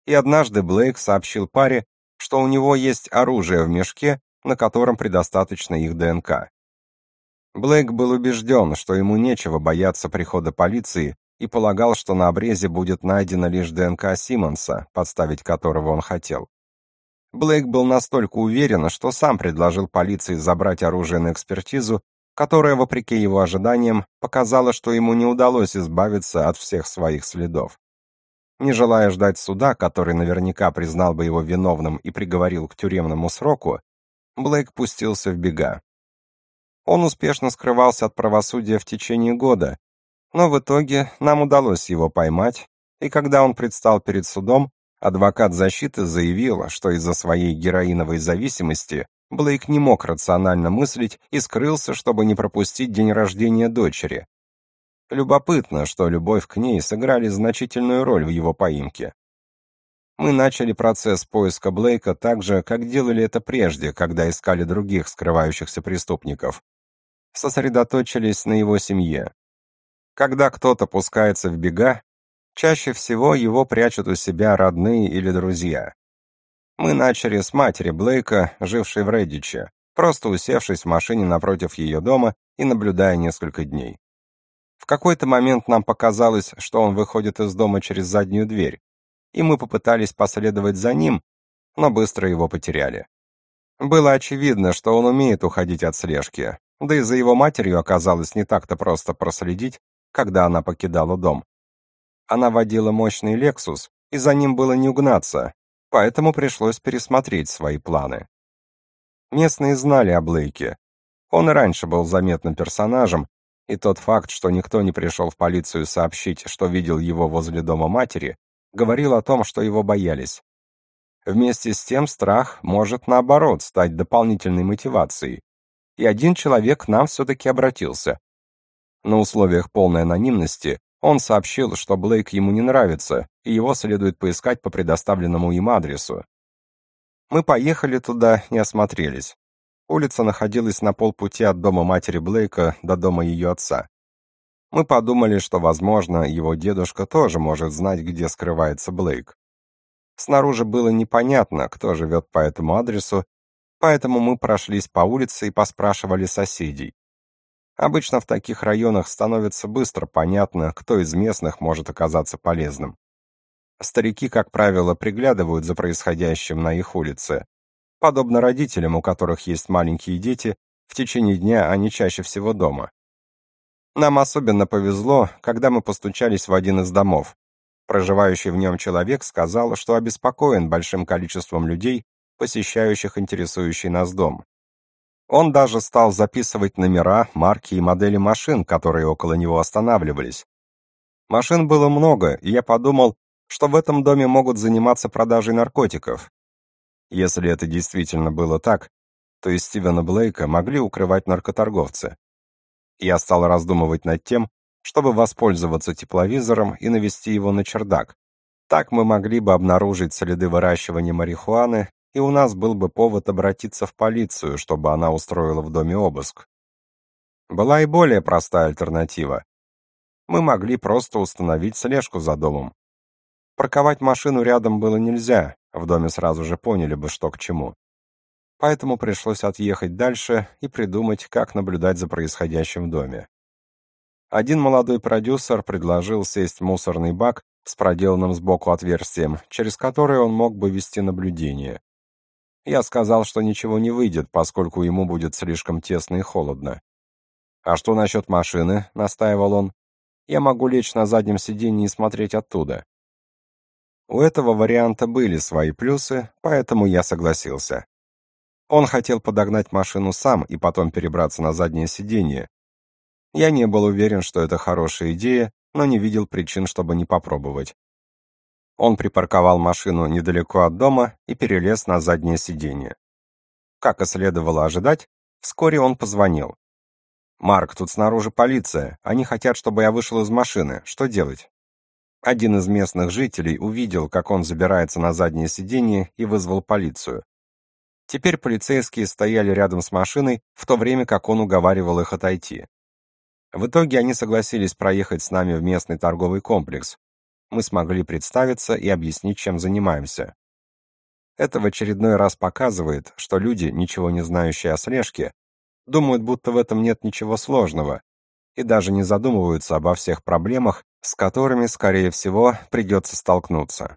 и однажды Блейк сообщил паре, что у него есть оружие в мешке, на котором предостаточно их ДНК. Блейк был убежден, что ему нечего бояться прихода полиции, и полагал, что на обрезе будет найдена лишь ДНК Симмонса, подставить которого он хотел. Блейк был настолько уверен, что сам предложил полиции забрать оружие на экспертизу, которая, вопреки его ожиданиям, показала, что ему не удалось избавиться от всех своих следов. Не желая ждать суда, который наверняка признал бы его виновным и приговорил к тюремному сроку, Блейк пустился в бега. Он успешно скрывался от правосудия в течение года, но в итоге нам удалось его поймать, и когда он предстал перед судом, адвокат защиты заявил, что из-за своей героиновой зависимости Блейк не мог рационально мыслить и скрылся, чтобы не пропустить день рождения дочери. Любопытно, что любовь к ней сыграли значительную роль в его поимке. Мы начали процесс поиска Блейка так же, как делали это прежде, когда искали других скрывающихся преступников. Сосредоточились на его семье. Когда кто-то пускается в бега, чаще всего его прячут у себя родные или друзья. Мы начали с матери Блейка, жившей в Реддиче, просто усевшись в машине напротив ее дома и наблюдая несколько дней. В какой-то момент нам показалось, что он выходит из дома через заднюю дверь, и мы попытались последовать за ним, но быстро его потеряли. Было очевидно, что он умеет уходить от слежки, да и за его матерью оказалось не так-то просто проследить, когда она покидала дом. Она водила мощный Lexus, и за ним было не угнаться, поэтому пришлось пересмотреть свои планы. Местные знали о Блейке. Он и раньше был заметным персонажем, и тот факт, что никто не пришел в полицию сообщить, что видел его возле дома матери, говорил о том, что его боялись. Вместе с тем страх может, наоборот, стать дополнительной мотивацией. И один человек к нам все-таки обратился, на условиях полной анонимности он сообщил, что Блейк ему не нравится, и его следует поискать по предоставленному им адресу. Мы поехали туда и осмотрелись. Улица находилась на полпути от дома матери Блейка до дома ее отца. Мы подумали, что, возможно, его дедушка тоже может знать, где скрывается Блейк. Снаружи было непонятно, кто живет по этому адресу, поэтому мы прошлись по улице и поспрашивали соседей. Обычно в таких районах становится быстро понятно, кто из местных может оказаться полезным. Старики, как правило, приглядывают за происходящим на их улице. Подобно родителям, у которых есть маленькие дети, в течение дня они чаще всего дома. Нам особенно повезло, когда мы постучались в один из домов. Проживающий в нем человек сказал, что обеспокоен большим количеством людей, посещающих интересующий нас дом. Он даже стал записывать номера, марки и модели машин, которые около него останавливались. Машин было много, и я подумал, что в этом доме могут заниматься продажей наркотиков. Если это действительно было так, то из Стивена Блейка могли укрывать наркоторговцы. Я стал раздумывать над тем, чтобы воспользоваться тепловизором и навести его на чердак. Так мы могли бы обнаружить следы выращивания марихуаны, и у нас был бы повод обратиться в полицию, чтобы она устроила в доме обыск. Была и более простая альтернатива. Мы могли просто установить слежку за домом. Парковать машину рядом было нельзя, в доме сразу же поняли бы, что к чему. Поэтому пришлось отъехать дальше и придумать, как наблюдать за происходящим в доме. Один молодой продюсер предложил сесть в мусорный бак с проделанным сбоку отверстием, через которое он мог бы вести наблюдение. Я сказал, что ничего не выйдет, поскольку ему будет слишком тесно и холодно. «А что насчет машины?» — настаивал он. «Я могу лечь на заднем сиденье и смотреть оттуда». У этого варианта были свои плюсы, поэтому я согласился. Он хотел подогнать машину сам и потом перебраться на заднее сиденье, я не был уверен, что это хорошая идея, но не видел причин, чтобы не попробовать. Он припарковал машину недалеко от дома и перелез на заднее сиденье. Как и следовало ожидать, вскоре он позвонил. «Марк, тут снаружи полиция. Они хотят, чтобы я вышел из машины. Что делать?» Один из местных жителей увидел, как он забирается на заднее сиденье и вызвал полицию. Теперь полицейские стояли рядом с машиной, в то время как он уговаривал их отойти. В итоге они согласились проехать с нами в местный торговый комплекс. Мы смогли представиться и объяснить, чем занимаемся. Это в очередной раз показывает, что люди, ничего не знающие о слежке, думают, будто в этом нет ничего сложного, и даже не задумываются обо всех проблемах, с которыми, скорее всего, придется столкнуться.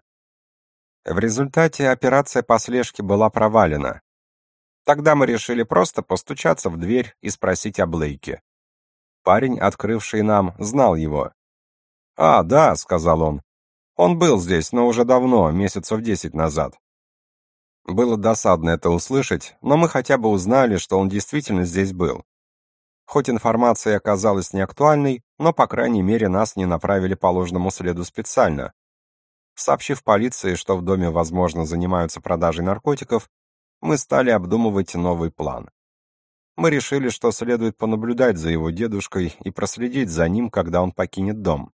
В результате операция по слежке была провалена. Тогда мы решили просто постучаться в дверь и спросить о Блейке. Парень, открывший нам, знал его. «А, да», — сказал он. «Он был здесь, но уже давно, месяцев десять назад». Было досадно это услышать, но мы хотя бы узнали, что он действительно здесь был. Хоть информация оказалась неактуальной, но, по крайней мере, нас не направили по ложному следу специально. Сообщив полиции, что в доме, возможно, занимаются продажей наркотиков, мы стали обдумывать новый план. Мы решили, что следует понаблюдать за его дедушкой и проследить за ним, когда он покинет дом.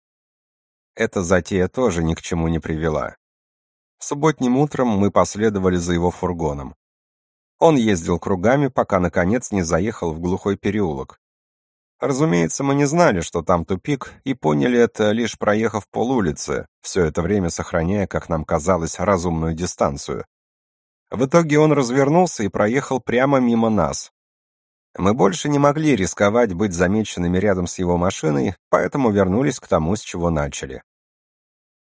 Эта затея тоже ни к чему не привела. Субботним утром мы последовали за его фургоном. Он ездил кругами, пока наконец не заехал в глухой переулок. Разумеется, мы не знали, что там тупик, и поняли это лишь проехав полулицы, все это время сохраняя, как нам казалось, разумную дистанцию. В итоге он развернулся и проехал прямо мимо нас, мы больше не могли рисковать быть замеченными рядом с его машиной, поэтому вернулись к тому, с чего начали.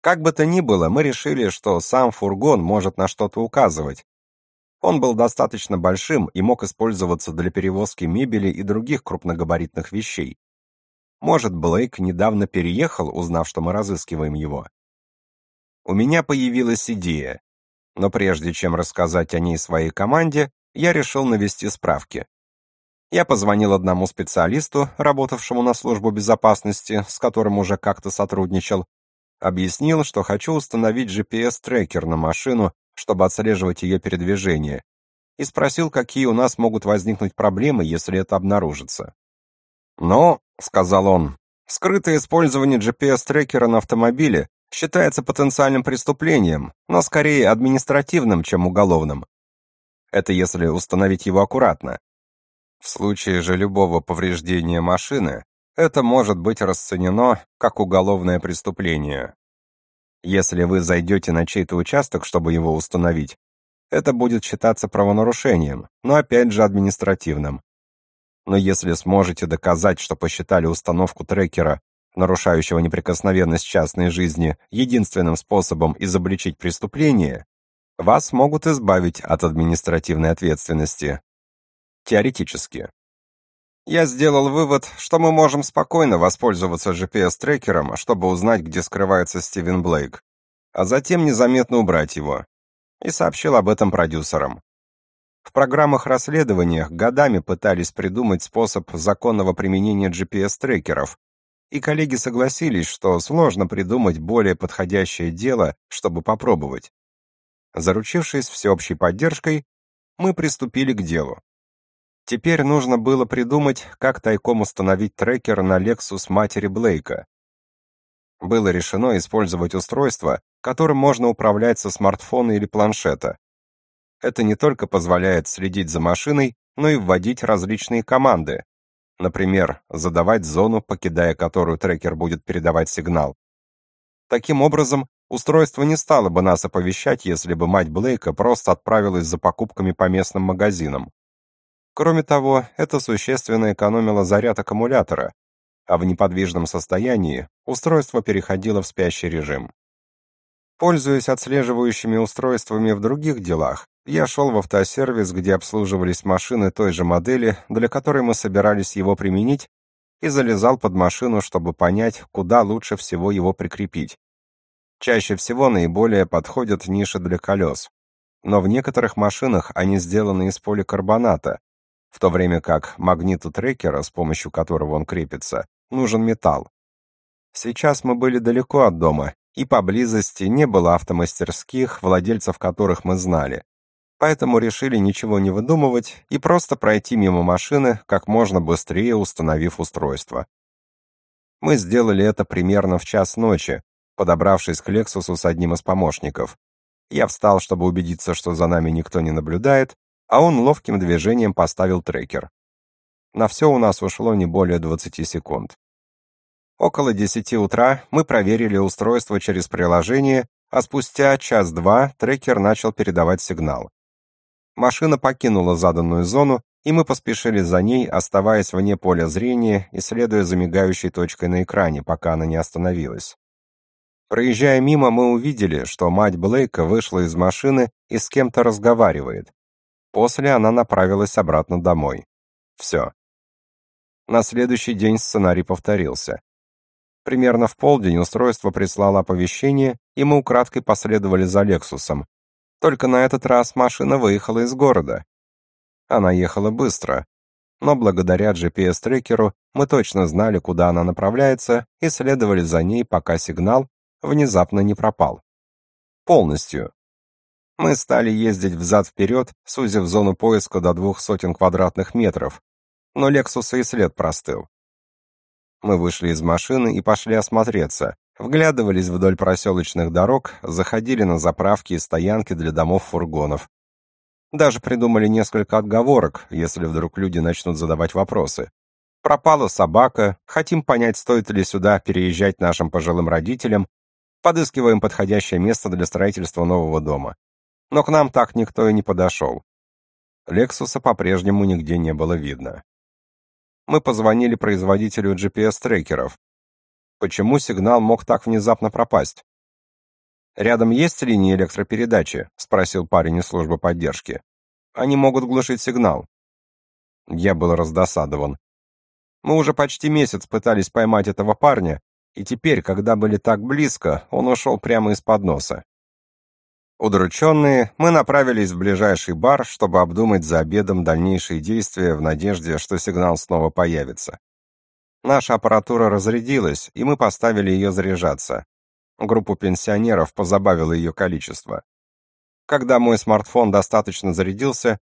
Как бы то ни было, мы решили, что сам фургон может на что-то указывать. Он был достаточно большим и мог использоваться для перевозки мебели и других крупногабаритных вещей. Может, Блейк недавно переехал, узнав, что мы разыскиваем его. У меня появилась идея, но прежде чем рассказать о ней своей команде, я решил навести справки. Я позвонил одному специалисту, работавшему на службу безопасности, с которым уже как-то сотрудничал, объяснил, что хочу установить GPS-трекер на машину, чтобы отслеживать ее передвижение, и спросил, какие у нас могут возникнуть проблемы, если это обнаружится. «Но», — сказал он, — «скрытое использование GPS-трекера на автомобиле считается потенциальным преступлением, но скорее административным, чем уголовным. Это если установить его аккуратно. В случае же любого повреждения машины это может быть расценено как уголовное преступление. Если вы зайдете на чей-то участок, чтобы его установить, это будет считаться правонарушением, но опять же административным. Но если сможете доказать, что посчитали установку трекера, нарушающего неприкосновенность частной жизни, единственным способом изобличить преступление, вас могут избавить от административной ответственности, Теоретически. Я сделал вывод, что мы можем спокойно воспользоваться GPS-трекером, чтобы узнать, где скрывается Стивен Блейк, а затем незаметно убрать его. И сообщил об этом продюсерам. В программах расследованиях годами пытались придумать способ законного применения GPS-трекеров, и коллеги согласились, что сложно придумать более подходящее дело, чтобы попробовать. Заручившись всеобщей поддержкой, мы приступили к делу. Теперь нужно было придумать, как тайком установить трекер на Lexus матери Блейка. Было решено использовать устройство, которым можно управлять со смартфона или планшета. Это не только позволяет следить за машиной, но и вводить различные команды. Например, задавать зону, покидая которую трекер будет передавать сигнал. Таким образом, устройство не стало бы нас оповещать, если бы мать Блейка просто отправилась за покупками по местным магазинам. Кроме того, это существенно экономило заряд аккумулятора, а в неподвижном состоянии устройство переходило в спящий режим. Пользуясь отслеживающими устройствами в других делах, я шел в автосервис, где обслуживались машины той же модели, для которой мы собирались его применить, и залезал под машину, чтобы понять, куда лучше всего его прикрепить. Чаще всего наиболее подходят ниши для колес. Но в некоторых машинах они сделаны из поликарбоната, в то время как магниту трекера, с помощью которого он крепится, нужен металл. Сейчас мы были далеко от дома, и поблизости не было автомастерских, владельцев которых мы знали. Поэтому решили ничего не выдумывать и просто пройти мимо машины, как можно быстрее установив устройство. Мы сделали это примерно в час ночи, подобравшись к Лексусу с одним из помощников. Я встал, чтобы убедиться, что за нами никто не наблюдает, а он ловким движением поставил трекер. На все у нас ушло не более 20 секунд. Около 10 утра мы проверили устройство через приложение, а спустя час-два трекер начал передавать сигнал. Машина покинула заданную зону, и мы поспешили за ней, оставаясь вне поля зрения и следуя за мигающей точкой на экране, пока она не остановилась. Проезжая мимо, мы увидели, что мать Блейка вышла из машины и с кем-то разговаривает. После она направилась обратно домой. Все. На следующий день сценарий повторился. Примерно в полдень устройство прислало оповещение, и мы украдкой последовали за Лексусом. Только на этот раз машина выехала из города. Она ехала быстро, но благодаря GPS-трекеру мы точно знали, куда она направляется, и следовали за ней, пока сигнал внезапно не пропал. Полностью. Мы стали ездить взад-вперед, сузив зону поиска до двух сотен квадратных метров, но Лексуса и след простыл. Мы вышли из машины и пошли осмотреться, вглядывались вдоль проселочных дорог, заходили на заправки и стоянки для домов-фургонов. Даже придумали несколько отговорок, если вдруг люди начнут задавать вопросы. Пропала собака, хотим понять, стоит ли сюда переезжать нашим пожилым родителям, подыскиваем подходящее место для строительства нового дома но к нам так никто и не подошел. Лексуса по-прежнему нигде не было видно. Мы позвонили производителю GPS-трекеров. Почему сигнал мог так внезапно пропасть? «Рядом есть линии электропередачи?» — спросил парень из службы поддержки. «Они могут глушить сигнал». Я был раздосадован. Мы уже почти месяц пытались поймать этого парня, и теперь, когда были так близко, он ушел прямо из-под носа. Удрученные, мы направились в ближайший бар, чтобы обдумать за обедом дальнейшие действия в надежде, что сигнал снова появится. Наша аппаратура разрядилась, и мы поставили ее заряжаться. Группу пенсионеров позабавило ее количество. Когда мой смартфон достаточно зарядился,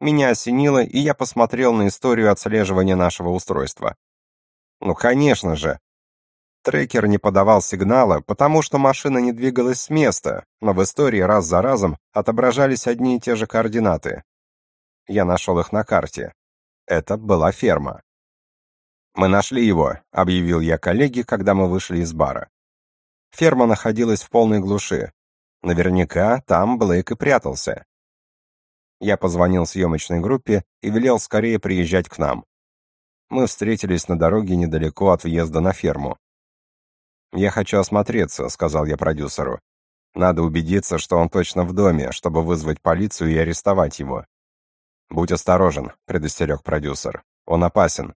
меня осенило, и я посмотрел на историю отслеживания нашего устройства. Ну, конечно же, Трекер не подавал сигнала, потому что машина не двигалась с места, но в истории раз за разом отображались одни и те же координаты. Я нашел их на карте. Это была ферма. «Мы нашли его», — объявил я коллеге, когда мы вышли из бара. Ферма находилась в полной глуши. Наверняка там Блейк и прятался. Я позвонил съемочной группе и велел скорее приезжать к нам. Мы встретились на дороге недалеко от въезда на ферму. «Я хочу осмотреться», — сказал я продюсеру. «Надо убедиться, что он точно в доме, чтобы вызвать полицию и арестовать его». «Будь осторожен», — предостерег продюсер. «Он опасен».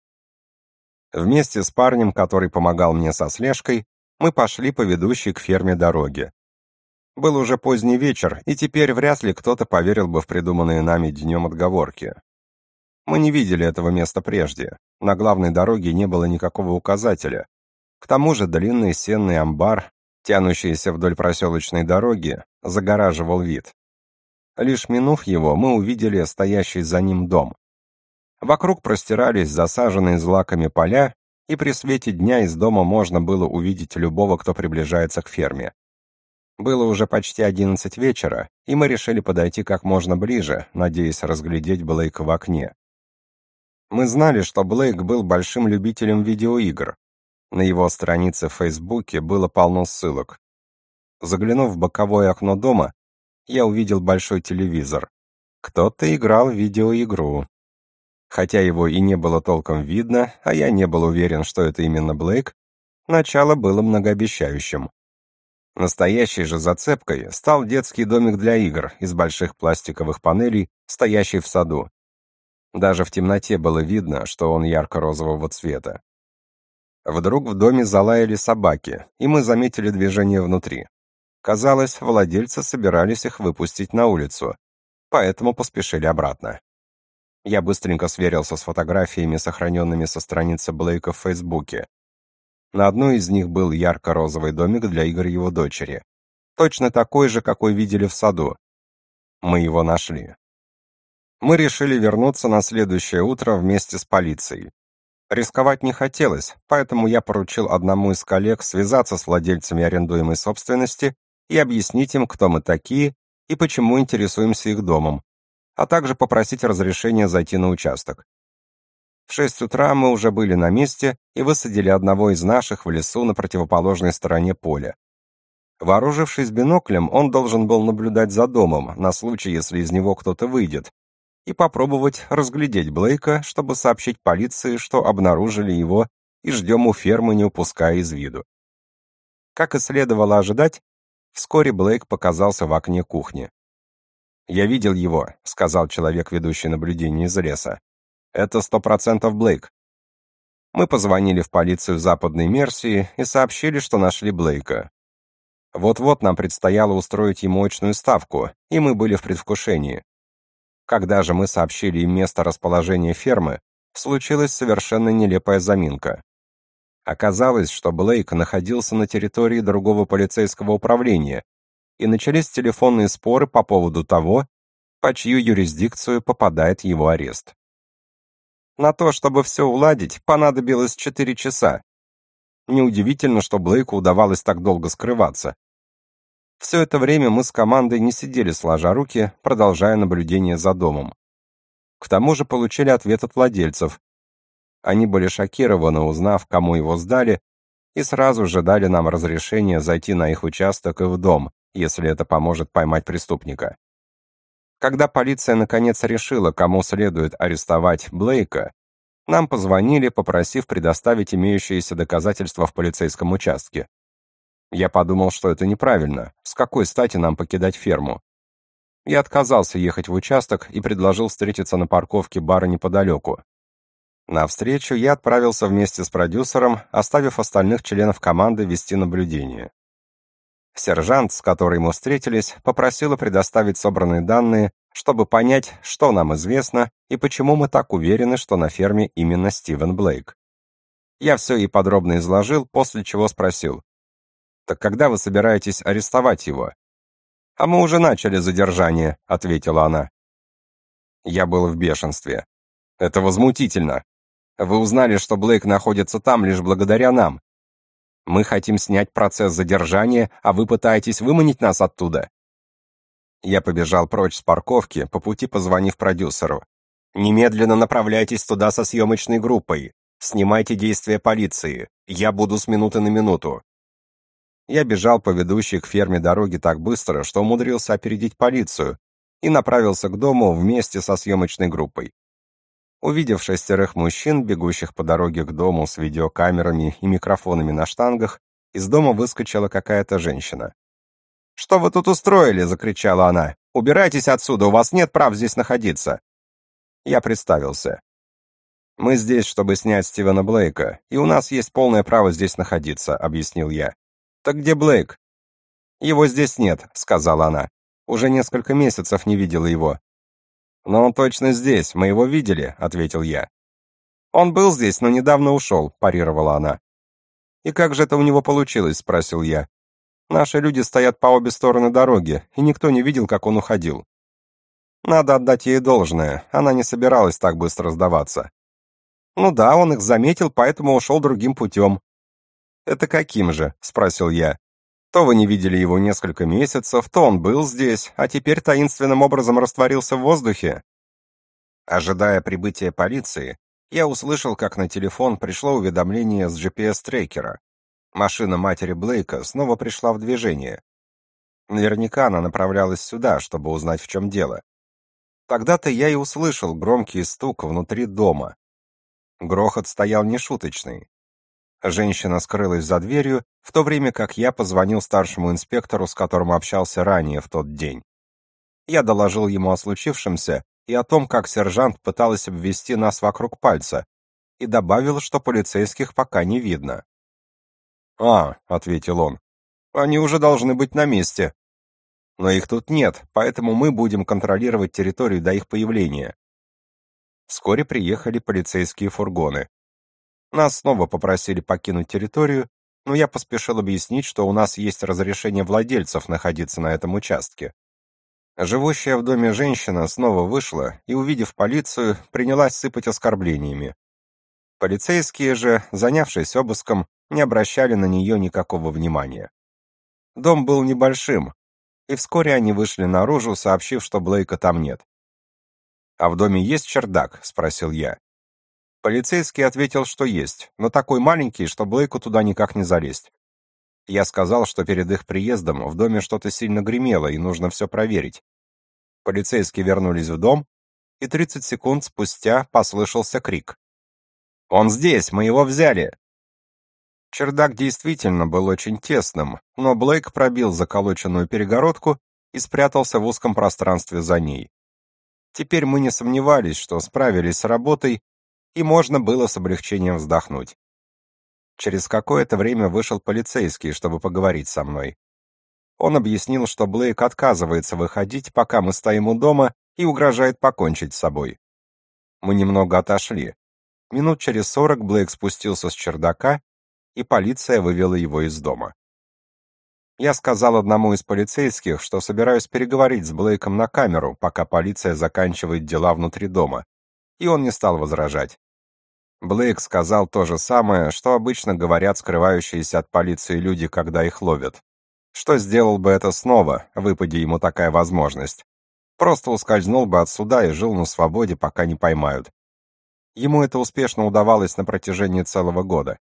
Вместе с парнем, который помогал мне со слежкой, мы пошли по ведущей к ферме дороге. Был уже поздний вечер, и теперь вряд ли кто-то поверил бы в придуманные нами днем отговорки. Мы не видели этого места прежде. На главной дороге не было никакого указателя, к тому же длинный сенный амбар, тянущийся вдоль проселочной дороги, загораживал вид. Лишь минув его, мы увидели стоящий за ним дом. Вокруг простирались засаженные злаками поля, и при свете дня из дома можно было увидеть любого, кто приближается к ферме. Было уже почти одиннадцать вечера, и мы решили подойти как можно ближе, надеясь разглядеть Блейка в окне. Мы знали, что Блейк был большим любителем видеоигр. На его странице в Фейсбуке было полно ссылок. Заглянув в боковое окно дома, я увидел большой телевизор. Кто-то играл в видеоигру. Хотя его и не было толком видно, а я не был уверен, что это именно Блейк, начало было многообещающим. Настоящей же зацепкой стал детский домик для игр из больших пластиковых панелей, стоящий в саду. Даже в темноте было видно, что он ярко-розового цвета. Вдруг в доме залаяли собаки, и мы заметили движение внутри. Казалось, владельцы собирались их выпустить на улицу, поэтому поспешили обратно. Я быстренько сверился с фотографиями, сохраненными со страницы Блейка в Фейсбуке. На одной из них был ярко-розовый домик для игр его дочери. Точно такой же, какой видели в саду. Мы его нашли. Мы решили вернуться на следующее утро вместе с полицией. Рисковать не хотелось, поэтому я поручил одному из коллег связаться с владельцами арендуемой собственности и объяснить им, кто мы такие и почему интересуемся их домом, а также попросить разрешения зайти на участок. В шесть утра мы уже были на месте и высадили одного из наших в лесу на противоположной стороне поля. Вооружившись биноклем, он должен был наблюдать за домом на случай, если из него кто-то выйдет, и попробовать разглядеть Блейка, чтобы сообщить полиции, что обнаружили его и ждем у фермы, не упуская из виду. Как и следовало ожидать, вскоре Блейк показался в окне кухни. «Я видел его», — сказал человек, ведущий наблюдение из леса. Это сто процентов Блейк. Мы позвонили в полицию Западной Мерсии и сообщили, что нашли Блейка. Вот-вот нам предстояло устроить ему очную ставку, и мы были в предвкушении. Когда же мы сообщили им место расположения фермы, случилась совершенно нелепая заминка. Оказалось, что Блейк находился на территории другого полицейского управления, и начались телефонные споры по поводу того, по чью юрисдикцию попадает его арест. На то, чтобы все уладить, понадобилось четыре часа. Неудивительно, что Блейку удавалось так долго скрываться. Все это время мы с командой не сидели сложа руки, продолжая наблюдение за домом. К тому же получили ответ от владельцев. Они были шокированы, узнав, кому его сдали, и сразу же дали нам разрешение зайти на их участок и в дом, если это поможет поймать преступника. Когда полиция наконец решила, кому следует арестовать Блейка, нам позвонили, попросив предоставить имеющиеся доказательства в полицейском участке. Я подумал, что это неправильно. С какой стати нам покидать ферму? Я отказался ехать в участок и предложил встретиться на парковке бара неподалеку. На встречу я отправился вместе с продюсером, оставив остальных членов команды вести наблюдение. Сержант, с которой мы встретились, попросила предоставить собранные данные, чтобы понять, что нам известно и почему мы так уверены, что на ферме именно Стивен Блейк. Я все ей подробно изложил, после чего спросил: "Так когда вы собираетесь арестовать его?" "А мы уже начали задержание", ответила она. Я был в бешенстве. Это возмутительно. Вы узнали, что Блейк находится там лишь благодаря нам. Мы хотим снять процесс задержания, а вы пытаетесь выманить нас оттуда. Я побежал прочь с парковки, по пути позвонив продюсеру. Немедленно направляйтесь туда со съемочной группой. Снимайте действия полиции. Я буду с минуты на минуту. Я бежал по ведущей к ферме дороге так быстро, что умудрился опередить полицию и направился к дому вместе со съемочной группой. Увидев шестерых мужчин, бегущих по дороге к дому с видеокамерами и микрофонами на штангах, из дома выскочила какая-то женщина. «Что вы тут устроили?» — закричала она. «Убирайтесь отсюда, у вас нет прав здесь находиться!» Я представился. «Мы здесь, чтобы снять Стивена Блейка, и у нас есть полное право здесь находиться», — объяснил я. «Так где Блейк?» «Его здесь нет», — сказала она. «Уже несколько месяцев не видела его. «Но он точно здесь, мы его видели», — ответил я. «Он был здесь, но недавно ушел», — парировала она. «И как же это у него получилось?» — спросил я. «Наши люди стоят по обе стороны дороги, и никто не видел, как он уходил». Надо отдать ей должное, она не собиралась так быстро сдаваться. Ну да, он их заметил, поэтому ушел другим путем. «Это каким же?» — спросил я. То вы не видели его несколько месяцев, то он был здесь, а теперь таинственным образом растворился в воздухе. Ожидая прибытия полиции, я услышал, как на телефон пришло уведомление с GPS-трекера. Машина матери Блейка снова пришла в движение. Наверняка она направлялась сюда, чтобы узнать, в чем дело. Тогда-то я и услышал громкий стук внутри дома. Грохот стоял нешуточный. Женщина скрылась за дверью, в то время как я позвонил старшему инспектору, с которым общался ранее в тот день. Я доложил ему о случившемся и о том, как сержант пыталась обвести нас вокруг пальца, и добавил, что полицейских пока не видно. «А», — ответил он, — «они уже должны быть на месте». Но их тут нет, поэтому мы будем контролировать территорию до их появления. Вскоре приехали полицейские фургоны. Нас снова попросили покинуть территорию, но я поспешил объяснить, что у нас есть разрешение владельцев находиться на этом участке. Живущая в доме женщина снова вышла и, увидев полицию, принялась сыпать оскорблениями. Полицейские же, занявшись обыском, не обращали на нее никакого внимания. Дом был небольшим, и вскоре они вышли наружу, сообщив, что Блейка там нет. «А в доме есть чердак?» — спросил я. Полицейский ответил, что есть, но такой маленький, что Блейку туда никак не залезть. Я сказал, что перед их приездом в доме что-то сильно гремело, и нужно все проверить. Полицейские вернулись в дом, и 30 секунд спустя послышался крик. «Он здесь! Мы его взяли!» Чердак действительно был очень тесным, но Блейк пробил заколоченную перегородку и спрятался в узком пространстве за ней. Теперь мы не сомневались, что справились с работой, и можно было с облегчением вздохнуть. Через какое-то время вышел полицейский, чтобы поговорить со мной. Он объяснил, что Блейк отказывается выходить, пока мы стоим у дома, и угрожает покончить с собой. Мы немного отошли. Минут через сорок Блейк спустился с чердака и полиция вывела его из дома. Я сказал одному из полицейских, что собираюсь переговорить с Блейком на камеру, пока полиция заканчивает дела внутри дома, и он не стал возражать. Блейк сказал то же самое, что обычно говорят скрывающиеся от полиции люди, когда их ловят. Что сделал бы это снова, выпади ему такая возможность. Просто ускользнул бы от суда и жил на свободе, пока не поймают. Ему это успешно удавалось на протяжении целого года.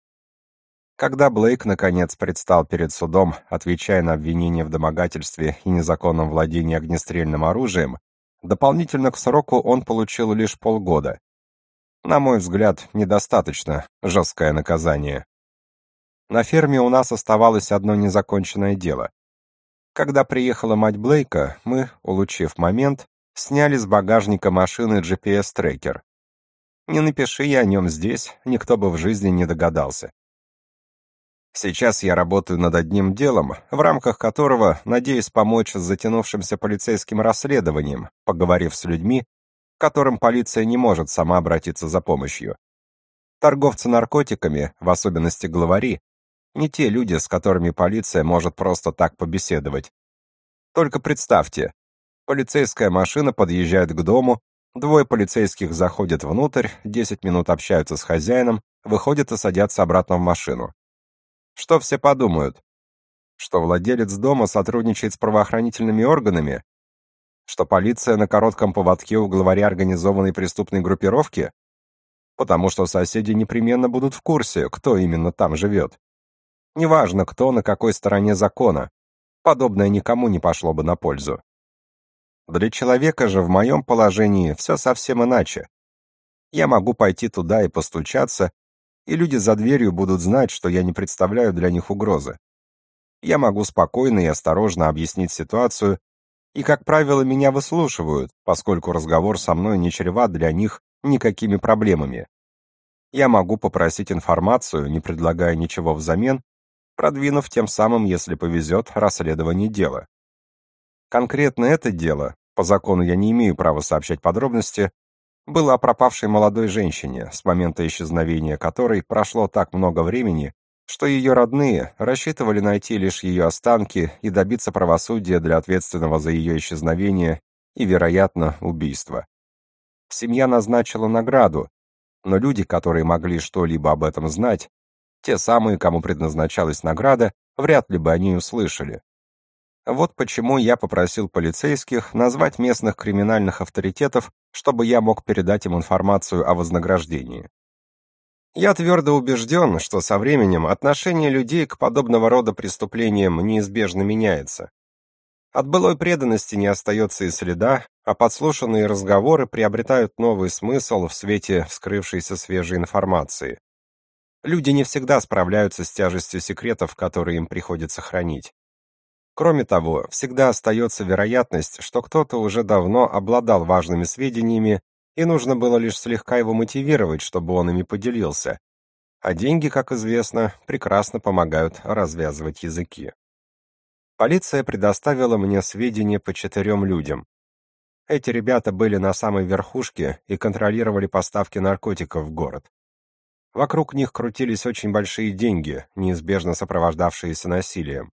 Когда Блейк наконец предстал перед судом, отвечая на обвинения в домогательстве и незаконном владении огнестрельным оружием, дополнительно к сроку он получил лишь полгода. На мой взгляд, недостаточно жесткое наказание. На ферме у нас оставалось одно незаконченное дело. Когда приехала мать Блейка, мы, улучив момент, сняли с багажника машины GPS-трекер. Не напиши я о нем здесь, никто бы в жизни не догадался. Сейчас я работаю над одним делом, в рамках которого надеюсь помочь с затянувшимся полицейским расследованием, поговорив с людьми, к которым полиция не может сама обратиться за помощью. Торговцы наркотиками, в особенности главари, не те люди, с которыми полиция может просто так побеседовать. Только представьте, полицейская машина подъезжает к дому, двое полицейских заходят внутрь, 10 минут общаются с хозяином, выходят и садятся обратно в машину. Что все подумают? Что владелец дома сотрудничает с правоохранительными органами? Что полиция на коротком поводке у главаря организованной преступной группировки? Потому что соседи непременно будут в курсе, кто именно там живет. Неважно, кто на какой стороне закона. Подобное никому не пошло бы на пользу. Для человека же в моем положении все совсем иначе. Я могу пойти туда и постучаться, и люди за дверью будут знать, что я не представляю для них угрозы. Я могу спокойно и осторожно объяснить ситуацию, и, как правило, меня выслушивают, поскольку разговор со мной не чреват для них никакими проблемами. Я могу попросить информацию, не предлагая ничего взамен, продвинув тем самым, если повезет, расследование дела. Конкретно это дело, по закону я не имею права сообщать подробности, было о пропавшей молодой женщине, с момента исчезновения которой прошло так много времени, что ее родные рассчитывали найти лишь ее останки и добиться правосудия для ответственного за ее исчезновение и, вероятно, убийство. Семья назначила награду, но люди, которые могли что-либо об этом знать, те самые, кому предназначалась награда, вряд ли бы о ней услышали. Вот почему я попросил полицейских назвать местных криминальных авторитетов, чтобы я мог передать им информацию о вознаграждении. Я твердо убежден, что со временем отношение людей к подобного рода преступлениям неизбежно меняется. От былой преданности не остается и следа, а подслушанные разговоры приобретают новый смысл в свете вскрывшейся свежей информации. Люди не всегда справляются с тяжестью секретов, которые им приходится хранить. Кроме того, всегда остается вероятность, что кто-то уже давно обладал важными сведениями и нужно было лишь слегка его мотивировать, чтобы он ими поделился. А деньги, как известно, прекрасно помогают развязывать языки. Полиция предоставила мне сведения по четырем людям. Эти ребята были на самой верхушке и контролировали поставки наркотиков в город. Вокруг них крутились очень большие деньги, неизбежно сопровождавшиеся насилием.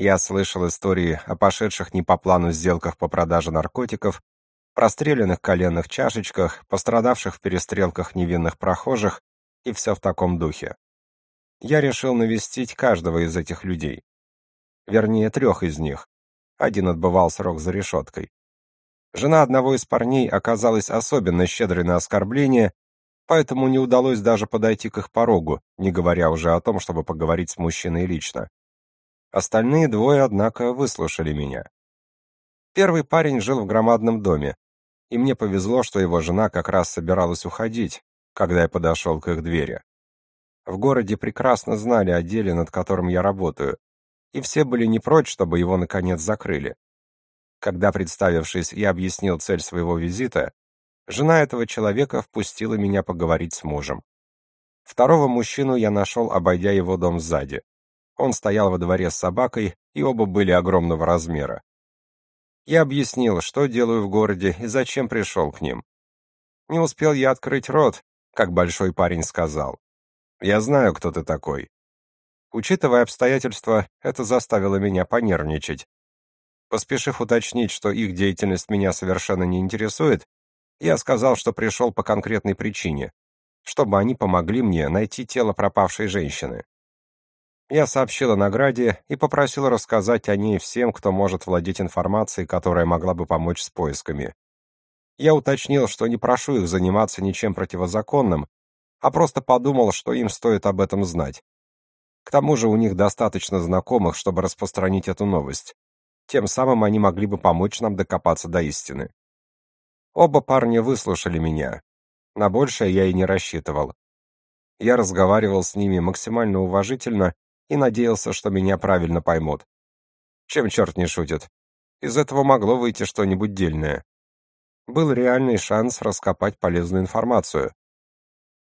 Я слышал истории о пошедших не по плану сделках по продаже наркотиков простреленных коленных чашечках, пострадавших в перестрелках невинных прохожих и все в таком духе. Я решил навестить каждого из этих людей. Вернее, трех из них. Один отбывал срок за решеткой. Жена одного из парней оказалась особенно щедрой на оскорбления, поэтому не удалось даже подойти к их порогу, не говоря уже о том, чтобы поговорить с мужчиной лично. Остальные двое, однако, выслушали меня. Первый парень жил в громадном доме, и мне повезло, что его жена как раз собиралась уходить, когда я подошел к их двери. В городе прекрасно знали о деле, над которым я работаю, и все были не прочь, чтобы его наконец закрыли. Когда, представившись, я объяснил цель своего визита, жена этого человека впустила меня поговорить с мужем. Второго мужчину я нашел, обойдя его дом сзади. Он стоял во дворе с собакой, и оба были огромного размера. Я объяснил, что делаю в городе и зачем пришел к ним. Не успел я открыть рот, как большой парень сказал. «Я знаю, кто ты такой». Учитывая обстоятельства, это заставило меня понервничать. Поспешив уточнить, что их деятельность меня совершенно не интересует, я сказал, что пришел по конкретной причине, чтобы они помогли мне найти тело пропавшей женщины. Я сообщил о награде и попросил рассказать о ней всем, кто может владеть информацией, которая могла бы помочь с поисками. Я уточнил, что не прошу их заниматься ничем противозаконным, а просто подумал, что им стоит об этом знать. К тому же у них достаточно знакомых, чтобы распространить эту новость. Тем самым они могли бы помочь нам докопаться до истины. Оба парня выслушали меня. На большее я и не рассчитывал. Я разговаривал с ними максимально уважительно и надеялся, что меня правильно поймут. Чем черт не шутит? Из этого могло выйти что-нибудь дельное. Был реальный шанс раскопать полезную информацию.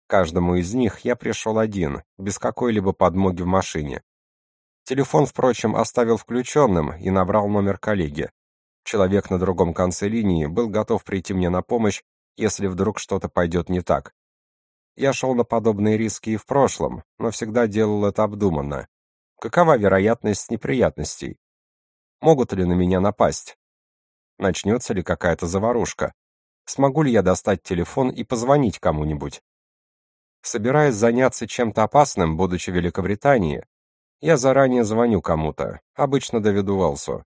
Каждому из них я пришел один, без какой-либо подмоги в машине. Телефон, впрочем, оставил включенным и набрал номер коллеги. Человек на другом конце линии был готов прийти мне на помощь, если вдруг что-то пойдет не так. Я шел на подобные риски и в прошлом, но всегда делал это обдуманно. Какова вероятность неприятностей? Могут ли на меня напасть? Начнется ли какая-то заварушка? Смогу ли я достать телефон и позвонить кому-нибудь? Собираясь заняться чем-то опасным, будучи в Великобритании, я заранее звоню кому-то, обычно Давиду Уэлсу,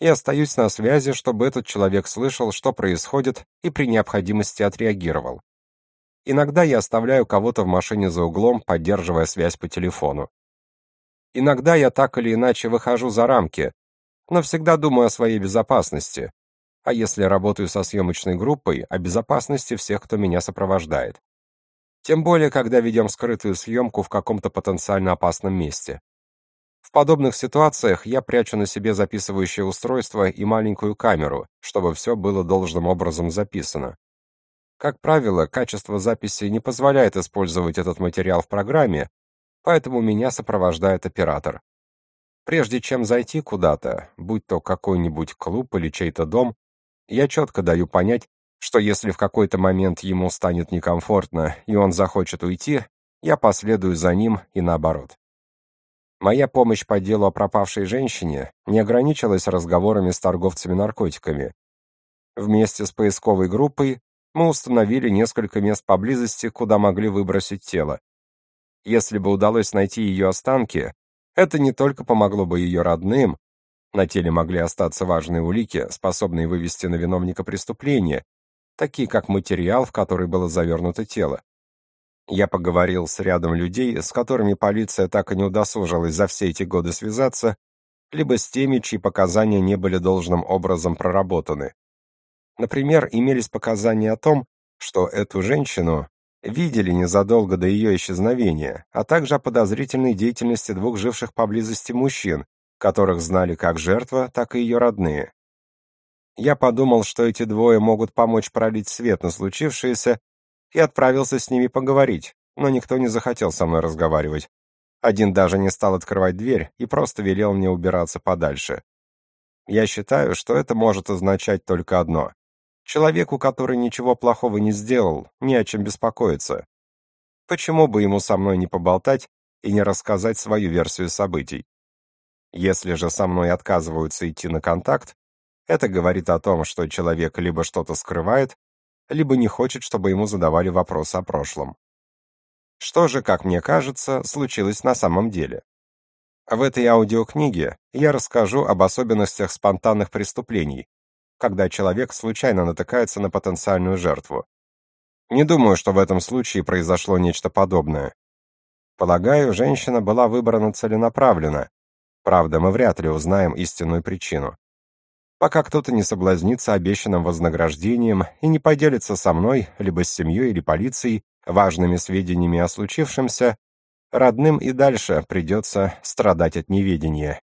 и остаюсь на связи, чтобы этот человек слышал, что происходит, и при необходимости отреагировал. Иногда я оставляю кого-то в машине за углом, поддерживая связь по телефону. Иногда я так или иначе выхожу за рамки, но всегда думаю о своей безопасности. А если работаю со съемочной группой, о безопасности всех, кто меня сопровождает. Тем более, когда ведем скрытую съемку в каком-то потенциально опасном месте. В подобных ситуациях я прячу на себе записывающее устройство и маленькую камеру, чтобы все было должным образом записано. Как правило, качество записи не позволяет использовать этот материал в программе, поэтому меня сопровождает оператор. Прежде чем зайти куда-то, будь то какой-нибудь клуб или чей-то дом, я четко даю понять, что если в какой-то момент ему станет некомфортно и он захочет уйти, я последую за ним и наоборот. Моя помощь по делу о пропавшей женщине не ограничилась разговорами с торговцами наркотиками. Вместе с поисковой группой мы установили несколько мест поблизости, куда могли выбросить тело. Если бы удалось найти ее останки, это не только помогло бы ее родным, на теле могли остаться важные улики, способные вывести на виновника преступления, такие как материал, в который было завернуто тело. Я поговорил с рядом людей, с которыми полиция так и не удосужилась за все эти годы связаться, либо с теми, чьи показания не были должным образом проработаны. Например, имелись показания о том, что эту женщину видели незадолго до ее исчезновения, а также о подозрительной деятельности двух живших поблизости мужчин, которых знали как жертва, так и ее родные. Я подумал, что эти двое могут помочь пролить свет на случившееся, и отправился с ними поговорить, но никто не захотел со мной разговаривать. Один даже не стал открывать дверь и просто велел мне убираться подальше. Я считаю, что это может означать только одно. Человеку, который ничего плохого не сделал, не о чем беспокоиться. Почему бы ему со мной не поболтать и не рассказать свою версию событий? Если же со мной отказываются идти на контакт, это говорит о том, что человек либо что-то скрывает, либо не хочет, чтобы ему задавали вопросы о прошлом. Что же, как мне кажется, случилось на самом деле? В этой аудиокниге я расскажу об особенностях спонтанных преступлений, когда человек случайно натыкается на потенциальную жертву. Не думаю, что в этом случае произошло нечто подобное. Полагаю, женщина была выбрана целенаправленно. Правда, мы вряд ли узнаем истинную причину. Пока кто-то не соблазнится обещанным вознаграждением и не поделится со мной, либо с семьей или полицией, важными сведениями о случившемся, родным и дальше придется страдать от неведения.